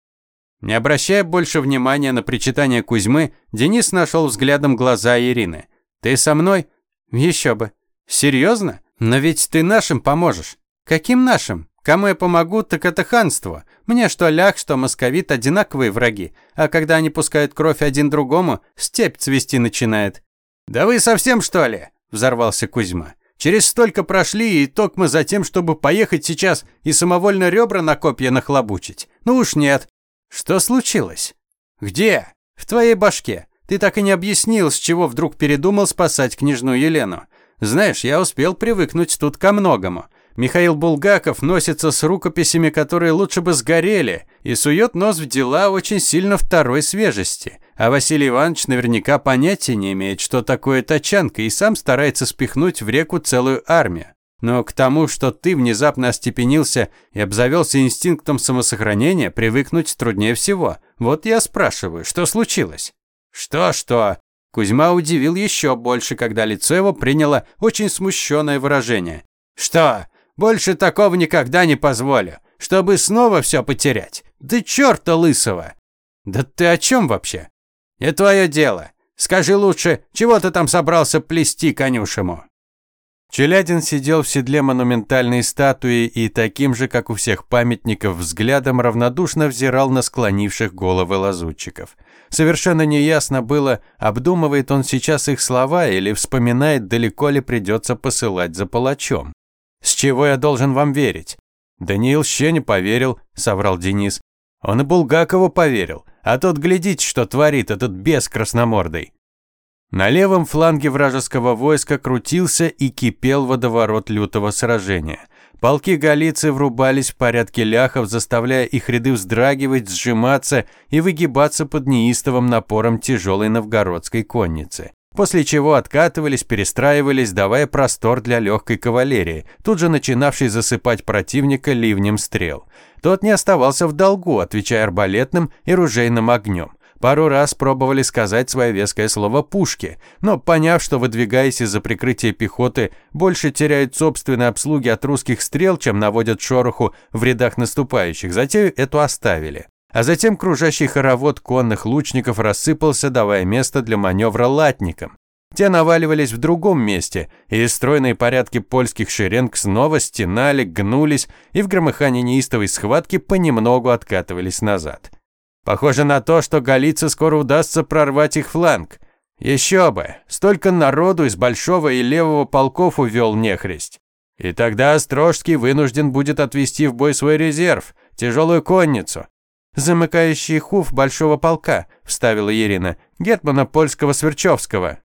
Не обращая больше внимания на причитание Кузьмы, Денис нашел взглядом глаза Ирины. «Ты со мной?» «Еще бы». «Серьезно? Но ведь ты нашим поможешь». «Каким нашим? Кому я помогу, так это ханство. Мне что ляг, что московит одинаковые враги, а когда они пускают кровь один другому, степь цвести начинает». «Да вы совсем что ли?» – взорвался Кузьма. «Через столько прошли, и ток мы за тем, чтобы поехать сейчас и самовольно ребра на копья нахлобучить. Ну уж нет. Что случилось? Где? В твоей башке. Ты так и не объяснил, с чего вдруг передумал спасать княжну Елену. Знаешь, я успел привыкнуть тут ко многому. Михаил Булгаков носится с рукописями, которые лучше бы сгорели, и сует нос в дела очень сильно второй свежести. А Василий Иванович наверняка понятия не имеет, что такое тачанка, и сам старается спихнуть в реку целую армию. Но к тому, что ты внезапно остепенился и обзавелся инстинктом самосохранения, привыкнуть труднее всего. Вот я спрашиваю, что случилось? Что-что? Кузьма удивил еще больше, когда лицо его приняло очень смущенное выражение. «Что? Больше такого никогда не позволю. Чтобы снова все потерять. Да черта лысого!» «Да ты о чем вообще?» «Не твое дело. Скажи лучше, чего ты там собрался плести конюшему?» Челядин сидел в седле монументальной статуи и таким же, как у всех памятников, взглядом равнодушно взирал на склонивших головы лазутчиков. Совершенно неясно было, обдумывает он сейчас их слова или вспоминает, далеко ли придется посылать за палачом. «С чего я должен вам верить?» «Даниил ще не поверил», – соврал Денис. «Он и Булгакову поверил, а тот глядите, что творит этот бес красномордый». На левом фланге вражеского войска крутился и кипел водоворот лютого сражения. Полки галицы врубались в порядке ляхов, заставляя их ряды вздрагивать, сжиматься и выгибаться под неистовым напором тяжелой новгородской конницы. После чего откатывались, перестраивались, давая простор для легкой кавалерии, тут же начинавшей засыпать противника ливнем стрел. Тот не оставался в долгу, отвечая арбалетным и ружейным огнем. Пару раз пробовали сказать свое веское слово пушки, но поняв, что выдвигаясь из-за прикрытия пехоты, больше теряют собственные обслуги от русских стрел, чем наводят шороху в рядах наступающих, затею эту оставили. А затем кружащий хоровод конных лучников рассыпался, давая место для маневра латникам. Те наваливались в другом месте, и стройные порядки польских шеренг снова стенали, гнулись и в громыхании неистовой схватки понемногу откатывались назад. Похоже на то, что Галице скоро удастся прорвать их фланг. Еще бы, столько народу из большого и левого полков увел нехресть. И тогда Острожский вынужден будет отвести в бой свой резерв, тяжелую конницу. «Замыкающий хуф большого полка», – вставила Ирина, – «гетмана польского Сверчевского».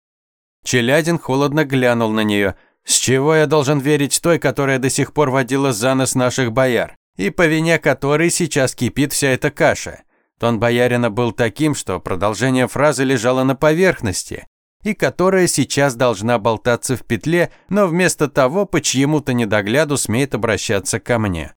Челядин холодно глянул на нее. «С чего я должен верить той, которая до сих пор водила за нос наших бояр, и по вине которой сейчас кипит вся эта каша?» Тон боярина был таким, что продолжение фразы лежало на поверхности, и которая сейчас должна болтаться в петле, но вместо того по чьему-то недогляду смеет обращаться ко мне.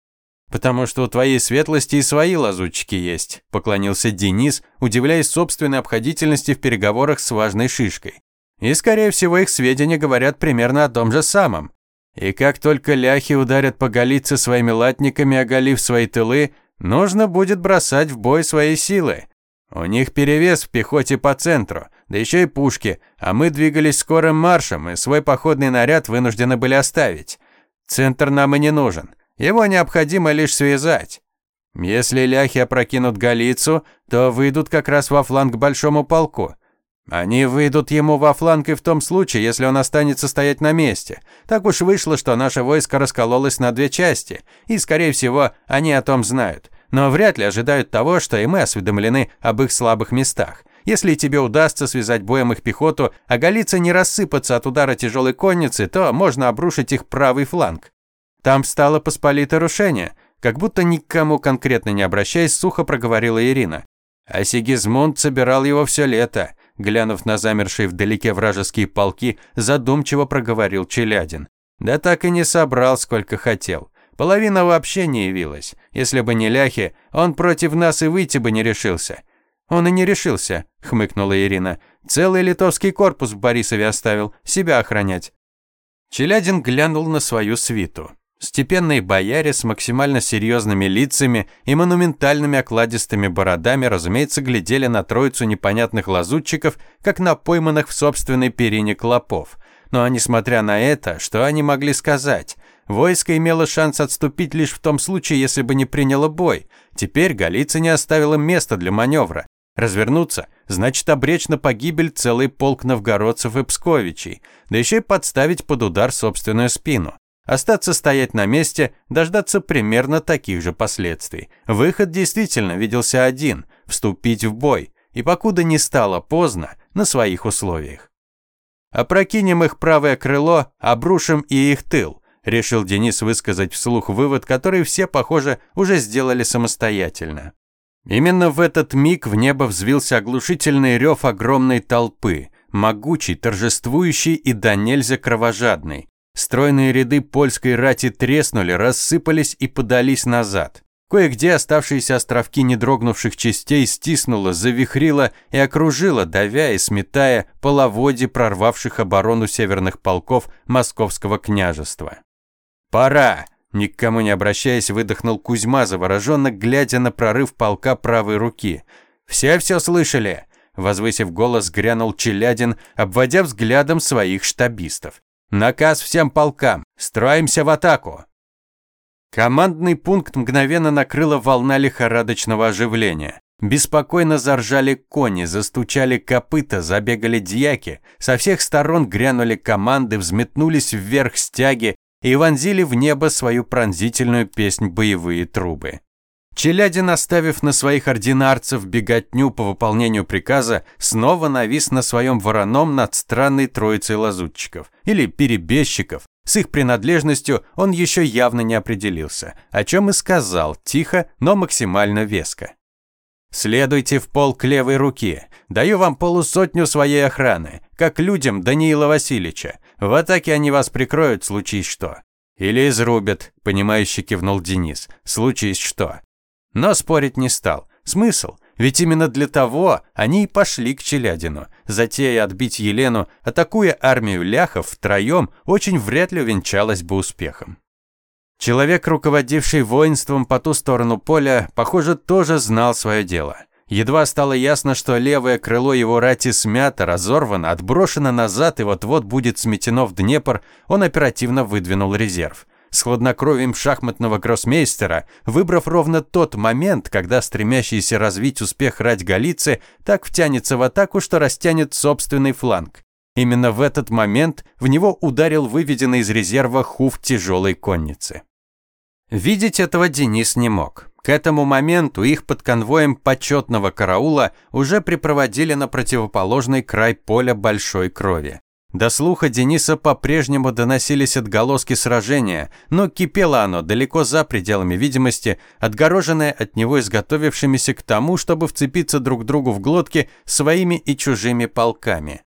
«Потому что у твоей светлости и свои лазутчики есть», – поклонился Денис, удивляясь собственной обходительности в переговорах с важной шишкой. И, скорее всего, их сведения говорят примерно о том же самом. И как только ляхи ударят по Галице своими латниками, оголив свои тылы, Нужно будет бросать в бой свои силы. У них перевес в пехоте по центру, да еще и пушки, а мы двигались скорым маршем и свой походный наряд вынуждены были оставить. Центр нам и не нужен, его необходимо лишь связать. Если ляхи опрокинут Галицу, то выйдут как раз во фланг большому полку. Они выйдут ему во фланг и в том случае, если он останется стоять на месте. Так уж вышло, что наше войско раскололось на две части, и, скорее всего, они о том знают. Но вряд ли ожидают того, что и мы осведомлены об их слабых местах. Если тебе удастся связать боем их пехоту, а галицы не рассыпаться от удара тяжелой конницы, то можно обрушить их правый фланг. Там стало посполитое рушение. Как будто никому конкретно не обращаясь, сухо проговорила Ирина. А Сигизмунд собирал его все лето глянув на замершие вдалеке вражеские полки, задумчиво проговорил Челядин. Да так и не собрал, сколько хотел. Половина вообще не явилась. Если бы не ляхи, он против нас и выйти бы не решился. Он и не решился, хмыкнула Ирина. Целый литовский корпус в Борисове оставил, себя охранять. Челядин глянул на свою свиту. Степенные бояре с максимально серьезными лицами и монументальными окладистыми бородами, разумеется, глядели на троицу непонятных лазутчиков, как на пойманных в собственной перине клопов. Но, несмотря на это, что они могли сказать? Войско имело шанс отступить лишь в том случае, если бы не приняло бой. Теперь Галиция не оставила места для маневра. Развернуться значит обречь на погибель целый полк новгородцев и псковичей, да еще и подставить под удар собственную спину. Остаться стоять на месте, дождаться примерно таких же последствий. Выход действительно виделся один – вступить в бой, и покуда не стало поздно, на своих условиях. «Опрокинем их правое крыло, обрушим и их тыл», – решил Денис высказать вслух вывод, который все, похоже, уже сделали самостоятельно. Именно в этот миг в небо взвился оглушительный рев огромной толпы, могучий, торжествующий и до нельзя кровожадный. Стройные ряды польской рати треснули, рассыпались и подались назад. Кое-где оставшиеся островки недрогнувших частей стиснуло, завихрило и окружило, давя и сметая половоди прорвавших оборону северных полков Московского княжества. «Пора!» Никому не обращаясь, выдохнул Кузьма, завороженно глядя на прорыв полка правой руки. «Все все слышали?» Возвысив голос, грянул Челядин, обводя взглядом своих штабистов. «Наказ всем полкам! Строимся в атаку!» Командный пункт мгновенно накрыла волна лихорадочного оживления. Беспокойно заржали кони, застучали копыта, забегали дьяки. Со всех сторон грянули команды, взметнулись вверх стяги, и вонзили в небо свою пронзительную песнь боевые трубы. Челядин, оставив на своих ординарцев беготню по выполнению приказа, снова навис на своем вороном над странной троицей лазутчиков, или перебежчиков. С их принадлежностью он еще явно не определился, о чем и сказал, тихо, но максимально веско. «Следуйте в пол к левой руке. Даю вам полусотню своей охраны, как людям Даниила Васильевича. В атаке они вас прикроют, случись что. Или изрубят, понимающе кивнул Денис. Случись что. Но спорить не стал. Смысл? Ведь именно для того они и пошли к Челядину. Затея отбить Елену, атакуя армию ляхов втроем, очень вряд ли увенчалась бы успехом. Человек, руководивший воинством по ту сторону поля, похоже, тоже знал свое дело. Едва стало ясно, что левое крыло его рати смято, разорвано, отброшено назад и вот-вот будет сметено в Днепр, он оперативно выдвинул резерв. С хладнокровием шахматного гроссмейстера, выбрав ровно тот момент, когда стремящийся развить успех рать Галицы так втянется в атаку, что растянет собственный фланг. Именно в этот момент в него ударил выведенный из резерва хуф тяжелой конницы. Видеть этого Денис не мог. К этому моменту их под конвоем почетного караула уже припроводили на противоположный край поля большой крови. До слуха Дениса по-прежнему доносились отголоски сражения, но кипело оно далеко за пределами видимости, отгороженное от него изготовившимися к тому, чтобы вцепиться друг другу в глотки своими и чужими полками.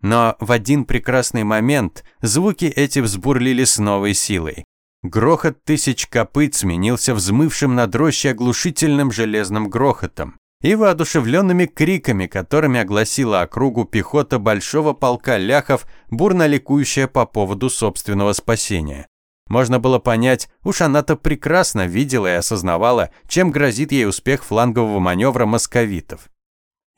Но в один прекрасный момент звуки эти взбурлили с новой силой. Грохот тысяч копыт сменился взмывшим над рощей оглушительным железным грохотом и воодушевленными криками, которыми огласила округу пехота большого полка ляхов, бурно ликующая по поводу собственного спасения. Можно было понять, уж она-то прекрасно видела и осознавала, чем грозит ей успех флангового маневра московитов.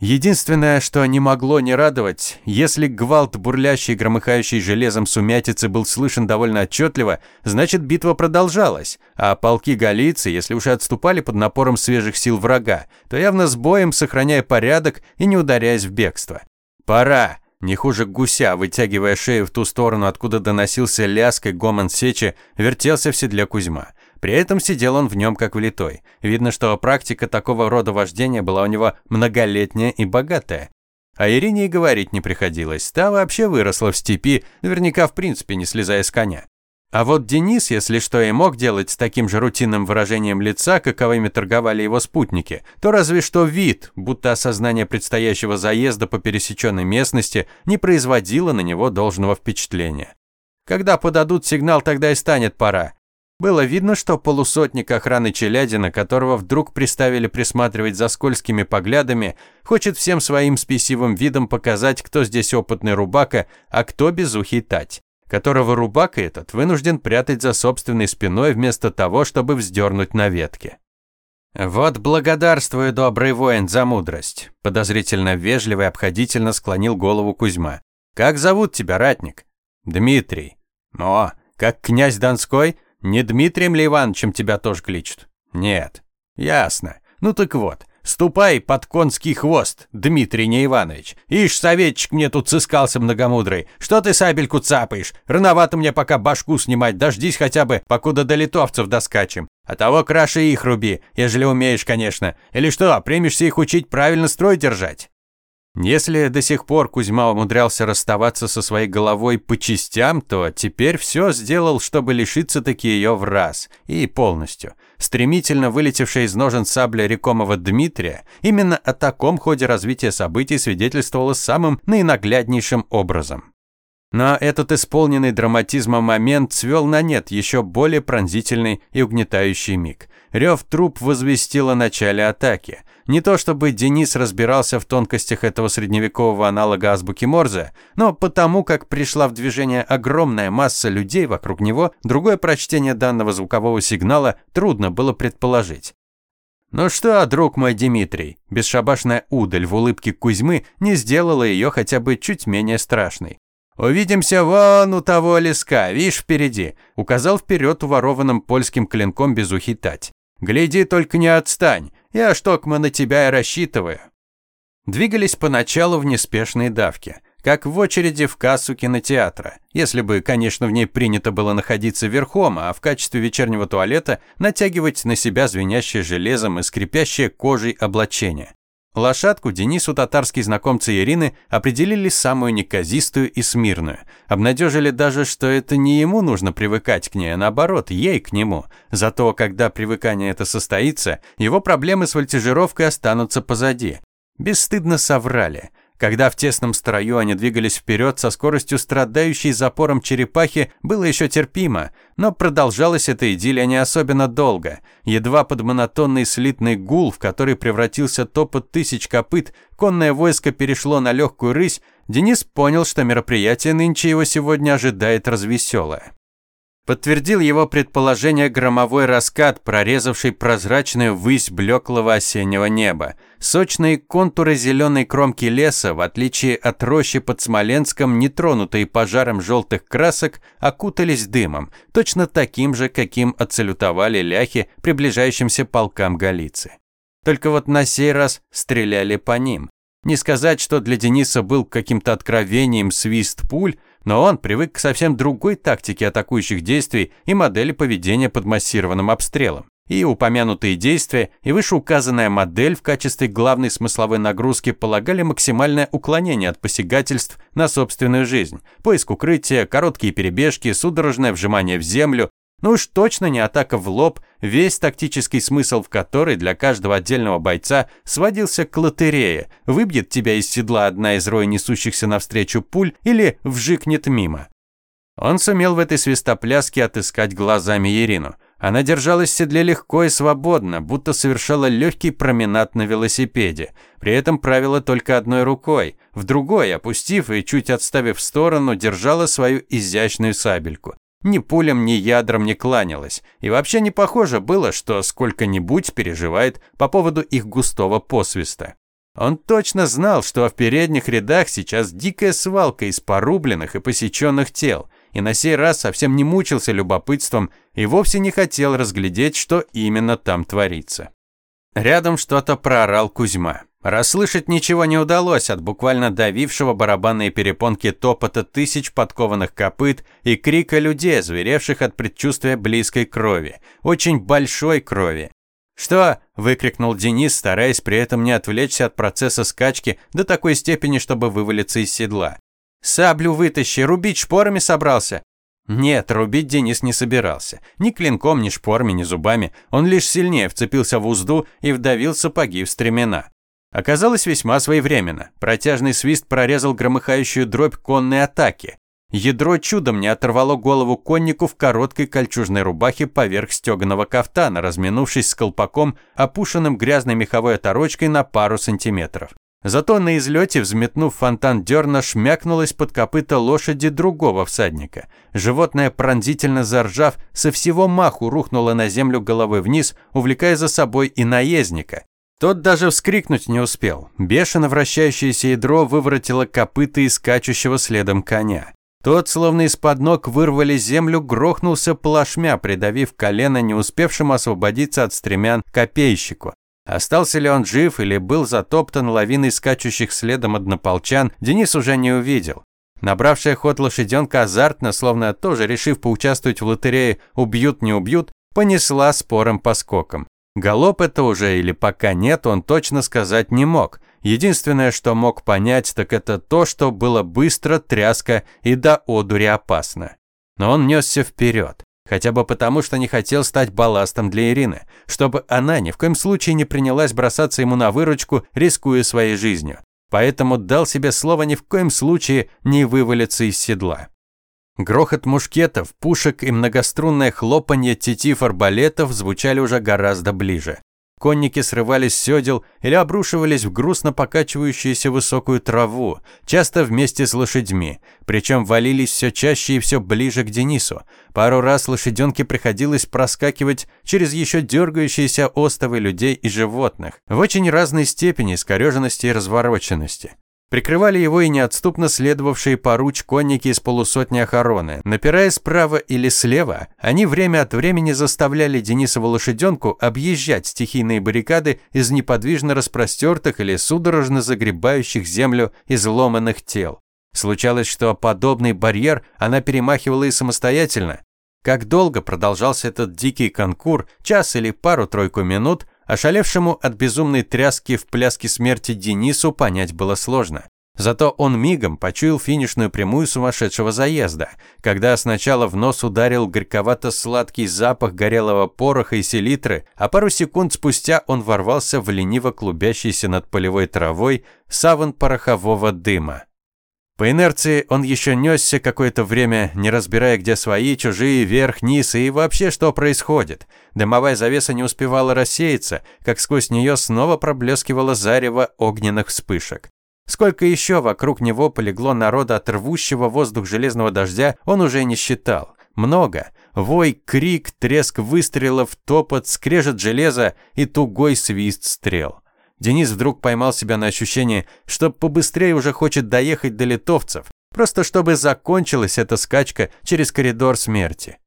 Единственное, что не могло не радовать, если гвалт, бурлящий, громыхающий железом сумятицы был слышен довольно отчетливо, значит битва продолжалась, а полки галицы, если уж и отступали под напором свежих сил врага, то явно с боем, сохраняя порядок и не ударяясь в бегство. «Пора!» Не хуже гуся, вытягивая шею в ту сторону, откуда доносился лязг и гомон сечи, вертелся в седле Кузьма. При этом сидел он в нем как влитой. Видно, что практика такого рода вождения была у него многолетняя и богатая. А Ирине и говорить не приходилось. Та вообще выросла в степи, наверняка в принципе не слезая с коня. А вот Денис, если что и мог делать с таким же рутинным выражением лица, каковыми торговали его спутники, то разве что вид, будто осознание предстоящего заезда по пересеченной местности не производило на него должного впечатления. Когда подадут сигнал, тогда и станет пора. Было видно, что полусотник охраны Челядина, которого вдруг приставили присматривать за скользкими поглядами, хочет всем своим спесивым видом показать, кто здесь опытный рубака, а кто безухий тать, которого рубака этот вынужден прятать за собственной спиной вместо того, чтобы вздернуть на ветке. «Вот благодарствую, добрый воин, за мудрость», – подозрительно вежливо и обходительно склонил голову Кузьма. «Как зовут тебя, ратник?» «Дмитрий». «О, как князь Донской? Не Дмитрием ли Ивановичем тебя тоже кличут?» «Нет». «Ясно. Ну так вот, ступай под конский хвост, Дмитрий не Иванович. Ишь, советчик мне тут сыскался многомудрый. Что ты сабельку цапаешь? Рановато мне пока башку снимать, дождись хотя бы, покуда до литовцев доскачем. А того краше их руби, ежели умеешь, конечно. Или что, примешься их учить правильно строй держать? Если до сих пор Кузьма умудрялся расставаться со своей головой по частям, то теперь все сделал, чтобы лишиться таки ее в раз и полностью. Стремительно вылетевшая из ножен сабля Рекомова Дмитрия, именно о таком ходе развития событий свидетельствовало самым наинагляднейшим образом. Но этот исполненный драматизмом момент свел на нет еще более пронзительный и угнетающий миг. Рев труп возвестил о начале атаки. Не то чтобы Денис разбирался в тонкостях этого средневекового аналога азбуки Морзе, но потому как пришла в движение огромная масса людей вокруг него, другое прочтение данного звукового сигнала трудно было предположить. «Ну что, друг мой Дмитрий?» Бесшабашная удаль в улыбке Кузьмы не сделала ее хотя бы чуть менее страшной. «Увидимся вон у того леска, видишь, впереди», – указал вперед уворованным польским клинком безухий тать. «Гляди, только не отстань, я штокма на тебя и рассчитываю». Двигались поначалу в неспешной давке, как в очереди в кассу кинотеатра, если бы, конечно, в ней принято было находиться верхом, а в качестве вечернего туалета натягивать на себя звенящее железом и скрипящее кожей облачение. Лошадку Денису татарские знакомцы Ирины определили самую неказистую и смирную. Обнадежили даже, что это не ему нужно привыкать к ней, а наоборот, ей к нему. Зато, когда привыкание это состоится, его проблемы с вольтежировкой останутся позади. Бесстыдно соврали. Когда в тесном строю они двигались вперед со скоростью страдающей запором черепахи, было еще терпимо, но продолжалась эта идиллия не особенно долго. Едва под монотонный слитный гул, в который превратился топот тысяч копыт, конное войско перешло на легкую рысь, Денис понял, что мероприятие нынче его сегодня ожидает развеселое. Подтвердил его предположение громовой раскат, прорезавший прозрачную высь блеклого осеннего неба. Сочные контуры зеленой кромки леса, в отличие от рощи под Смоленском, не тронутые пожаром желтых красок, окутались дымом, точно таким же, каким отсалютовали ляхи приближающимся полкам Галицы. Только вот на сей раз стреляли по ним. Не сказать, что для Дениса был каким-то откровением свист пуль, но он привык к совсем другой тактике атакующих действий и модели поведения под массированным обстрелом. И упомянутые действия, и вышеуказанная модель в качестве главной смысловой нагрузки полагали максимальное уклонение от посягательств на собственную жизнь, поиск укрытия, короткие перебежки, судорожное вжимание в землю, ну уж точно не атака в лоб, весь тактический смысл в которой для каждого отдельного бойца сводился к лотерее. Выбьет тебя из седла одна из роя несущихся навстречу пуль или вжикнет мимо. Он сумел в этой свистопляске отыскать глазами Ирину. Она держалась в седле легко и свободно, будто совершала легкий променад на велосипеде. При этом правила только одной рукой. В другой, опустив и чуть отставив в сторону, держала свою изящную сабельку ни пулям, ни ядрам не кланялась, и вообще не похоже было, что сколько-нибудь переживает по поводу их густого посвиста. Он точно знал, что в передних рядах сейчас дикая свалка из порубленных и посеченных тел, и на сей раз совсем не мучился любопытством и вовсе не хотел разглядеть, что именно там творится. Рядом что-то проорал Кузьма. Расслышать ничего не удалось от буквально давившего барабанные перепонки топота тысяч подкованных копыт и крика людей, зверевших от предчувствия близкой крови, очень большой крови. «Что?» – выкрикнул Денис, стараясь при этом не отвлечься от процесса скачки до такой степени, чтобы вывалиться из седла. «Саблю вытащи, рубить шпорами собрался?» Нет, рубить Денис не собирался. Ни клинком, ни шпорами, ни зубами. Он лишь сильнее вцепился в узду и вдавил сапоги в стремена. Оказалось весьма своевременно. Протяжный свист прорезал громыхающую дробь конной атаки. Ядро чудом не оторвало голову коннику в короткой кольчужной рубахе поверх стеганого кафтана, разминувшись с колпаком, опушенным грязной меховой оторочкой на пару сантиметров. Зато на излете, взметнув фонтан дерна, шмякнулась под копыта лошади другого всадника. Животное, пронзительно заржав, со всего маху рухнуло на землю головой вниз, увлекая за собой и наездника. Тот даже вскрикнуть не успел. Бешено вращающееся ядро выворотило копыта и скачущего следом коня. Тот, словно из-под ног вырвали землю, грохнулся плашмя, придавив колено не успевшим освободиться от стремян копейщику. Остался ли он жив или был затоптан лавиной скачущих следом однополчан, Денис уже не увидел. Набравшая ход лошаденка азартно, словно тоже решив поучаствовать в лотерее «убьют, не убьют», понесла спором по скокам. Галоп это уже или пока нет, он точно сказать не мог. Единственное, что мог понять, так это то, что было быстро, тряска и до одури опасно. Но он несся вперед. Хотя бы потому, что не хотел стать балластом для Ирины, чтобы она ни в коем случае не принялась бросаться ему на выручку, рискуя своей жизнью. Поэтому дал себе слово ни в коем случае не вывалиться из седла. Грохот мушкетов, пушек и многострунное хлопанье тетив арбалетов звучали уже гораздо ближе. Конники срывались с седел или обрушивались в грустно покачивающуюся высокую траву, часто вместе с лошадьми, причем валились все чаще и все ближе к Денису. Пару раз лошаденке приходилось проскакивать через еще дергающиеся остовы людей и животных в очень разной степени скореженности и развороченности. Прикрывали его и неотступно следовавшие поруч конники из полусотни охороны. Напирая справа или слева, они время от времени заставляли Денисову лошаденку объезжать стихийные баррикады из неподвижно распростертых или судорожно загребающих землю изломанных тел. Случалось, что подобный барьер она перемахивала и самостоятельно. Как долго продолжался этот дикий конкур, час или пару-тройку минут, Ошалевшему от безумной тряски в пляске смерти Денису понять было сложно. Зато он мигом почуял финишную прямую сумасшедшего заезда, когда сначала в нос ударил горьковато-сладкий запах горелого пороха и селитры, а пару секунд спустя он ворвался в лениво клубящийся над полевой травой саван порохового дыма. По инерции он еще несся какое-то время, не разбирая, где свои, чужие, верх, низ и вообще что происходит. Дымовая завеса не успевала рассеяться, как сквозь нее снова проблескивало зарево огненных вспышек. Сколько еще вокруг него полегло народа от рвущего воздух железного дождя, он уже не считал. Много. Вой, крик, треск выстрелов, топот, скрежет железа и тугой свист стрел. Денис вдруг поймал себя на ощущении, что побыстрее уже хочет доехать до литовцев, просто чтобы закончилась эта скачка через коридор смерти.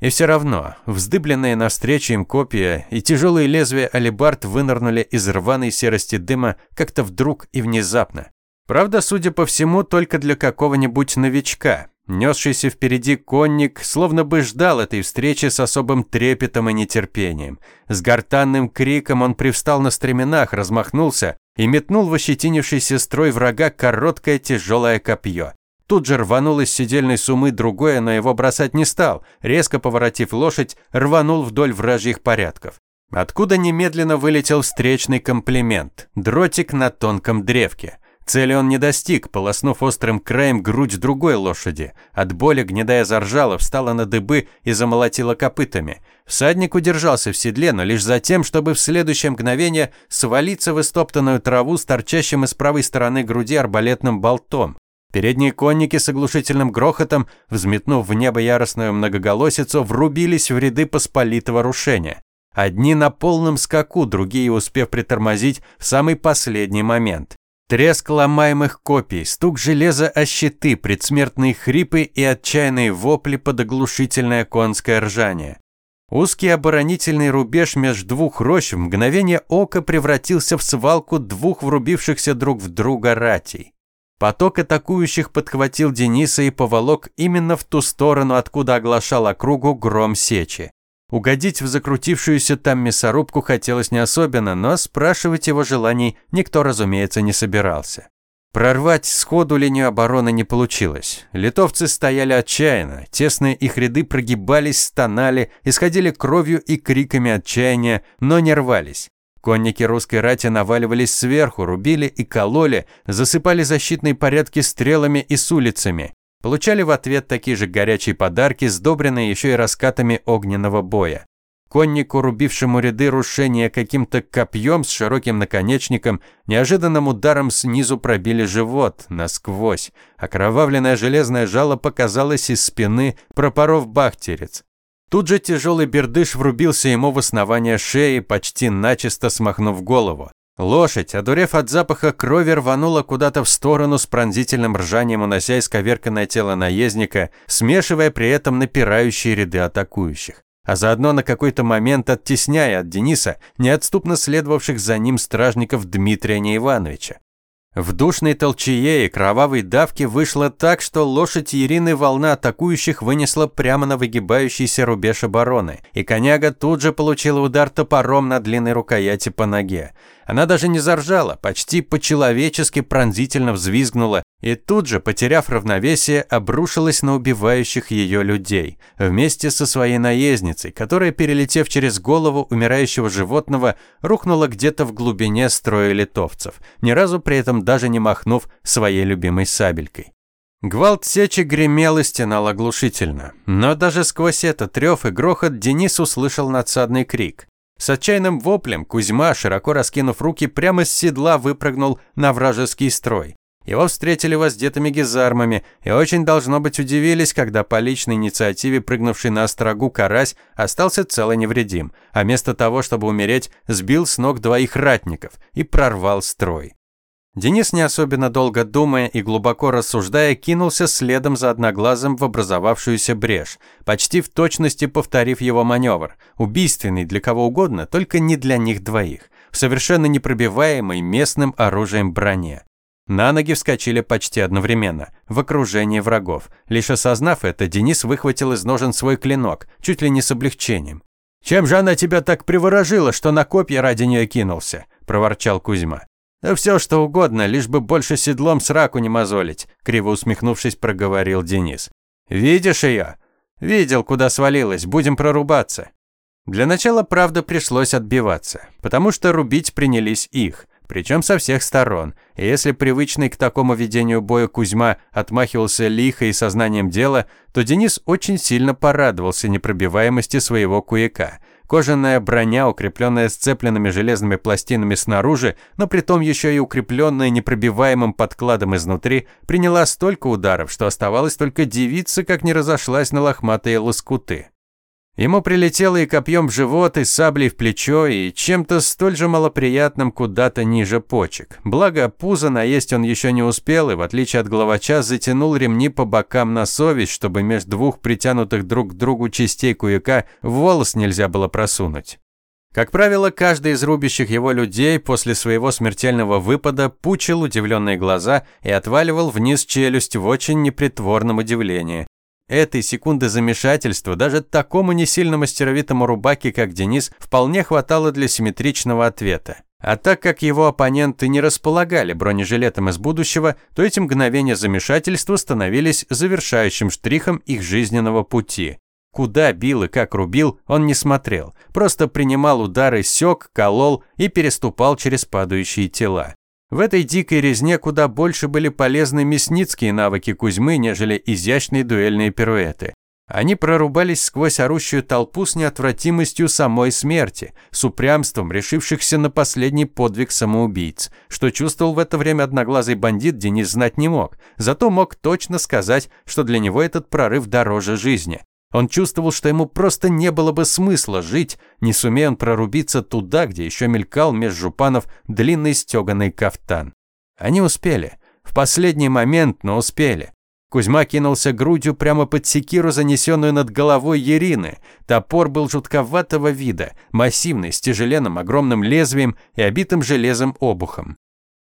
И все равно, вздыбленные навстречу им копья и тяжелые лезвия алибард вынырнули из рваной серости дыма как-то вдруг и внезапно. Правда, судя по всему, только для какого-нибудь новичка, Несшийся впереди конник словно бы ждал этой встречи с особым трепетом и нетерпением. С гортанным криком он привстал на стременах, размахнулся и метнул в ощетинившийся строй врага короткое тяжелое копье. Тут же рванул из седельной сумы другое, но его бросать не стал. Резко поворотив лошадь, рванул вдоль вражьих порядков. Откуда немедленно вылетел встречный комплимент. Дротик на тонком древке. Цели он не достиг, полоснув острым краем грудь другой лошади. От боли гнедая заржала, встала на дыбы и замолотила копытами. Всадник удержался в седле, но лишь за тем, чтобы в следующее мгновение свалиться в истоптанную траву с торчащим из правой стороны груди арбалетным болтом. Передние конники с оглушительным грохотом, взметнув в небо яростную многоголосицу, врубились в ряды посполитого рушения. Одни на полном скаку, другие успев притормозить в самый последний момент. Треск ломаемых копий, стук железа о щиты, предсмертные хрипы и отчаянные вопли под оглушительное конское ржание. Узкий оборонительный рубеж между двух рощ в мгновение ока превратился в свалку двух врубившихся друг в друга ратей. Поток атакующих подхватил Дениса и поволок именно в ту сторону, откуда оглашал округу гром сечи. Угодить в закрутившуюся там мясорубку хотелось не особенно, но спрашивать его желаний никто, разумеется, не собирался. Прорвать сходу линию обороны не получилось. Литовцы стояли отчаянно, тесные их ряды прогибались, стонали, исходили кровью и криками отчаяния, но не рвались. Конники русской рати наваливались сверху, рубили и кололи, засыпали защитные порядки стрелами и с улицами. Получали в ответ такие же горячие подарки, сдобренные еще и раскатами огненного боя. Коннику, рубившему ряды рушения каким-то копьем с широким наконечником, неожиданным ударом снизу пробили живот насквозь. Окровавленное железное жало показалось из спины, пропоров бахтерец. Тут же тяжелый бердыш врубился ему в основание шеи, почти начисто смахнув голову. Лошадь, одурев от запаха крови, рванула куда-то в сторону с пронзительным ржанием, унося исковерканное тело наездника, смешивая при этом напирающие ряды атакующих а заодно на какой-то момент оттесняя от Дениса неотступно следовавших за ним стражников Дмитрия Неивановича. В душной толчее и кровавой давке вышло так, что лошадь Ирины волна атакующих вынесла прямо на выгибающийся рубеж обороны, и коняга тут же получила удар топором на длинной рукояти по ноге. Она даже не заржала, почти по-человечески пронзительно взвизгнула и тут же, потеряв равновесие, обрушилась на убивающих ее людей, вместе со своей наездницей, которая, перелетев через голову умирающего животного, рухнула где-то в глубине строя литовцев, ни разу при этом даже не махнув своей любимой сабелькой. Гвалт сечи гремел и стенал оглушительно, но даже сквозь этот рев и грохот Денис услышал надсадный крик. С отчаянным воплем Кузьма, широко раскинув руки, прямо с седла выпрыгнул на вражеский строй. Его встретили воздетыми гизармами и очень, должно быть, удивились, когда по личной инициативе прыгнувший на острогу карась остался цел и невредим, а вместо того, чтобы умереть, сбил с ног двоих ратников и прорвал строй. Денис, не особенно долго думая и глубоко рассуждая, кинулся следом за одноглазым в образовавшуюся брешь, почти в точности повторив его маневр, убийственный для кого угодно, только не для них двоих, в совершенно непробиваемой местным оружием броне. На ноги вскочили почти одновременно, в окружении врагов. Лишь осознав это, Денис выхватил из ножен свой клинок, чуть ли не с облегчением. «Чем же она тебя так приворожила, что на копья ради нее кинулся?» – проворчал Кузьма. «Да все что угодно, лишь бы больше седлом сраку не мозолить», – криво усмехнувшись, проговорил Денис. «Видишь ее?» «Видел, куда свалилась, будем прорубаться». Для начала, правда, пришлось отбиваться, потому что рубить принялись их, причем со всех сторон. И если привычный к такому ведению боя Кузьма отмахивался лихо и сознанием дела, то Денис очень сильно порадовался непробиваемости своего куяка – Кожаная броня, укрепленная сцепленными железными пластинами снаружи, но притом еще и укрепленная непробиваемым подкладом изнутри, приняла столько ударов, что оставалось только дивиться, как не разошлась на лохматые лоскуты. Ему прилетело и копьем в живот, и саблей в плечо, и чем-то столь же малоприятным куда-то ниже почек. Благо, пузо наесть он еще не успел, и, в отличие от главача, затянул ремни по бокам на совесть, чтобы между двух притянутых друг к другу частей куяка волос нельзя было просунуть. Как правило, каждый из рубящих его людей после своего смертельного выпада пучил удивленные глаза и отваливал вниз челюсть в очень непритворном удивлении. Этой секунды замешательства даже такому несильно мастеровитому рубаке, как Денис, вполне хватало для симметричного ответа. А так как его оппоненты не располагали бронежилетом из будущего, то эти мгновения замешательства становились завершающим штрихом их жизненного пути. Куда бил и как рубил, он не смотрел, просто принимал удары, сёк, колол и переступал через падающие тела. В этой дикой резне куда больше были полезны мясницкие навыки Кузьмы, нежели изящные дуэльные пируэты. Они прорубались сквозь орущую толпу с неотвратимостью самой смерти, с упрямством решившихся на последний подвиг самоубийц. Что чувствовал в это время одноглазый бандит, Денис знать не мог. Зато мог точно сказать, что для него этот прорыв дороже жизни. Он чувствовал, что ему просто не было бы смысла жить, не сумея он прорубиться туда, где еще мелькал меж жупанов длинный стеганый кафтан. Они успели. В последний момент, но успели. Кузьма кинулся грудью прямо под секиру, занесенную над головой Ерины. Топор был жутковатого вида, массивный, с тяжеленным огромным лезвием и обитым железом обухом.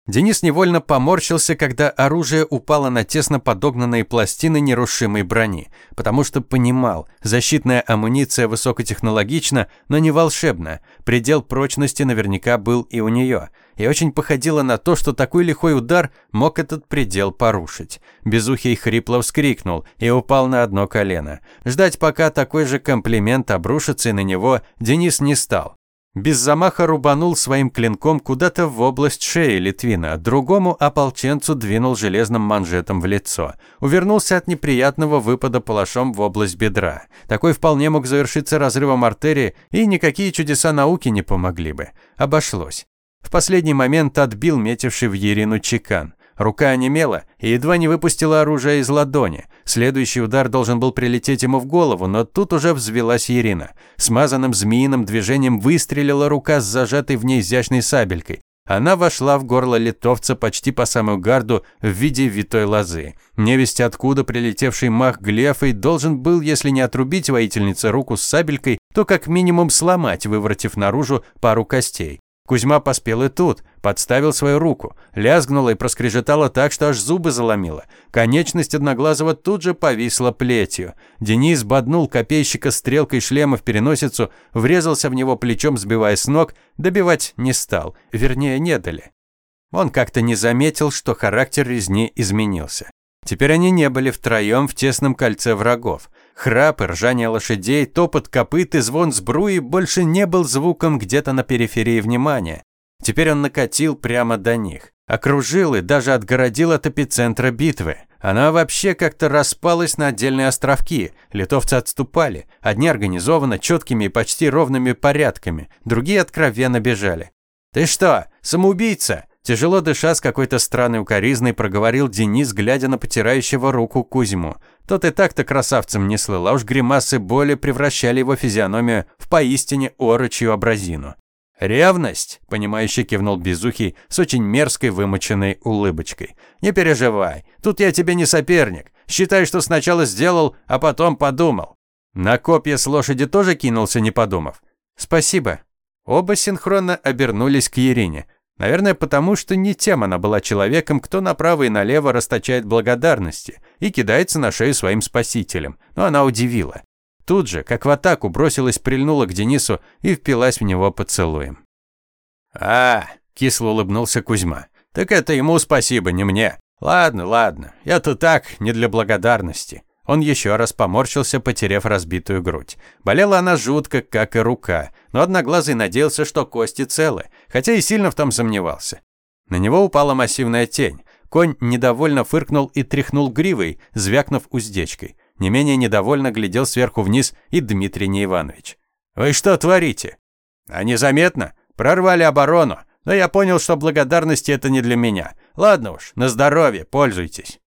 Денис невольно поморщился, когда оружие упало на тесно подогнанные пластины нерушимой брони, потому что понимал, защитная амуниция высокотехнологична, но не волшебна, предел прочности наверняка был и у нее, и очень походило на то, что такой лихой удар мог этот предел порушить. Безухий хрипло вскрикнул и упал на одно колено. Ждать, пока такой же комплимент обрушится и на него, Денис не стал. Без замаха рубанул своим клинком куда-то в область шеи Литвина, другому ополченцу двинул железным манжетом в лицо. Увернулся от неприятного выпада палашом в область бедра. Такой вполне мог завершиться разрывом артерии, и никакие чудеса науки не помогли бы. Обошлось. В последний момент отбил метивший в Ерину чекан. Рука онемела и едва не выпустила оружие из ладони. Следующий удар должен был прилететь ему в голову, но тут уже взвелась Ирина. Смазанным змеиным движением выстрелила рука с зажатой в ней изящной сабелькой. Она вошла в горло литовца почти по самую гарду в виде витой лозы. Невесть откуда прилетевший мах Глефой должен был, если не отрубить воительнице руку с сабелькой, то как минимум сломать, выворотив наружу пару костей. Кузьма поспел и тут, подставил свою руку, лязгнула и проскрежетала так, что аж зубы заломило. Конечность Одноглазого тут же повисла плетью. Денис боднул копейщика стрелкой шлема в переносицу, врезался в него плечом, сбивая с ног, добивать не стал, вернее, не дали. Он как-то не заметил, что характер резни изменился. Теперь они не были втроем в тесном кольце врагов. Храп и ржание лошадей, топот копыт и звон сбруи больше не был звуком где-то на периферии внимания. Теперь он накатил прямо до них. Окружил и даже отгородил от эпицентра битвы. Она вообще как-то распалась на отдельные островки. Литовцы отступали. Одни организованно, четкими и почти ровными порядками. Другие откровенно бежали. «Ты что, самоубийца?» Тяжело дыша с какой-то странной укоризной проговорил Денис, глядя на потирающего руку Кузьму. Тот и так-то красавцем не слыл, а уж гримасы боли превращали его физиономию в поистине орочью образину. «Ревность?» – понимающе кивнул Безухий с очень мерзкой вымоченной улыбочкой. «Не переживай, тут я тебе не соперник. Считай, что сначала сделал, а потом подумал». На копья с лошади тоже кинулся, не подумав. «Спасибо». Оба синхронно обернулись к Ерине. Наверное, потому что не тем она была человеком, кто направо и налево расточает благодарности и кидается на шею своим спасителям. Но она удивила. Тут же, как в атаку, бросилась, прильнула к Денису и впилась в него поцелуем. «А, – кисло улыбнулся Кузьма. «Так это ему спасибо, не мне. Ладно, ладно, я-то так, не для благодарности». Он еще раз поморщился, потеряв разбитую грудь. Болела она жутко, как и рука, но Одноглазый надеялся, что кости целы, хотя и сильно в том сомневался. На него упала массивная тень. Конь недовольно фыркнул и тряхнул гривой, звякнув уздечкой. Не менее недовольно глядел сверху вниз и Дмитрий Неиванович. «Вы что творите?» «А незаметно? Прорвали оборону, но я понял, что благодарности это не для меня. Ладно уж, на здоровье, пользуйтесь».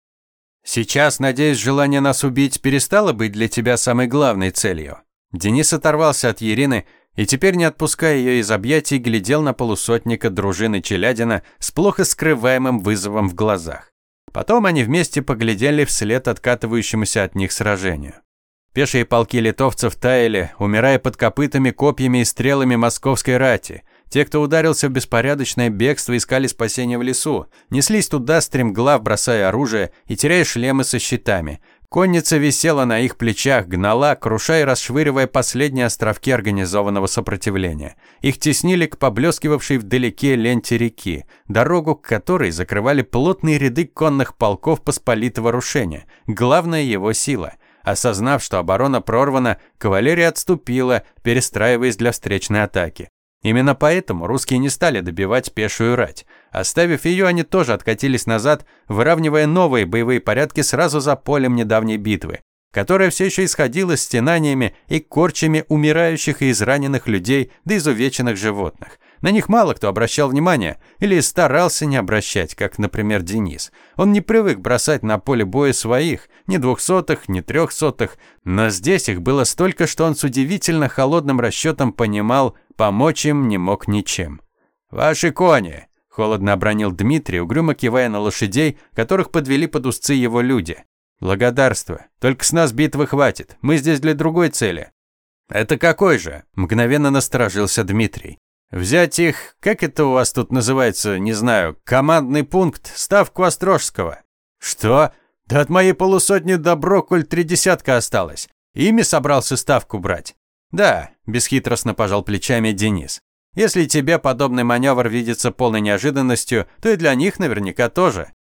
Сейчас, надеюсь, желание нас убить перестало быть для тебя самой главной целью. Денис оторвался от Ирины и теперь, не отпуская ее из объятий, глядел на полусотника дружины Челядина с плохо скрываемым вызовом в глазах. Потом они вместе поглядели вслед откатывающемуся от них сражению. Пешие полки литовцев таяли, умирая под копытами, копьями и стрелами московской рати – те, кто ударился в беспорядочное бегство, искали спасения в лесу, неслись туда стремглав, бросая оружие и теряя шлемы со щитами. Конница висела на их плечах, гнала, крушая и расшвыривая последние островки организованного сопротивления. Их теснили к поблескивавшей вдалеке ленте реки, дорогу к которой закрывали плотные ряды конных полков посполитого рушения, главная его сила – Осознав, что оборона прорвана, кавалерия отступила, перестраиваясь для встречной атаки. Именно поэтому русские не стали добивать пешую рать. Оставив ее, они тоже откатились назад, выравнивая новые боевые порядки сразу за полем недавней битвы, которая все еще исходила стенаниями и корчами умирающих и израненных людей да изувеченных животных. На них мало кто обращал внимание или старался не обращать, как, например, Денис. Он не привык бросать на поле боя своих, ни двухсотых, ни трехсотых, но здесь их было столько, что он с удивительно холодным расчетом понимал, помочь им не мог ничем. «Ваши кони!» – холодно обронил Дмитрий, угрюмо кивая на лошадей, которых подвели под узцы его люди. «Благодарство. Только с нас битвы хватит. Мы здесь для другой цели». «Это какой же?» – мгновенно насторожился Дмитрий. «Взять их, как это у вас тут называется, не знаю, командный пункт, ставку Острожского». «Что? Да от моей полусотни добро, коль три десятка осталось. Ими собрался ставку брать». «Да», – бесхитростно пожал плечами Денис. «Если тебе подобный маневр видится полной неожиданностью, то и для них наверняка тоже».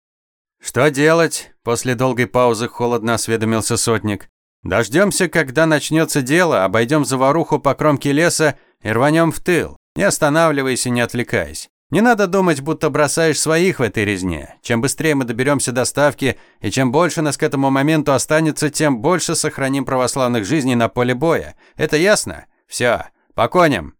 «Что делать?» – после долгой паузы холодно осведомился сотник. «Дождемся, когда начнется дело, обойдем заваруху по кромке леса и рванем в тыл. Не останавливайся, не отвлекайся. Не надо думать, будто бросаешь своих в этой резне. Чем быстрее мы доберемся до ставки, и чем больше нас к этому моменту останется, тем больше сохраним православных жизней на поле боя. Это ясно? Все, по коням.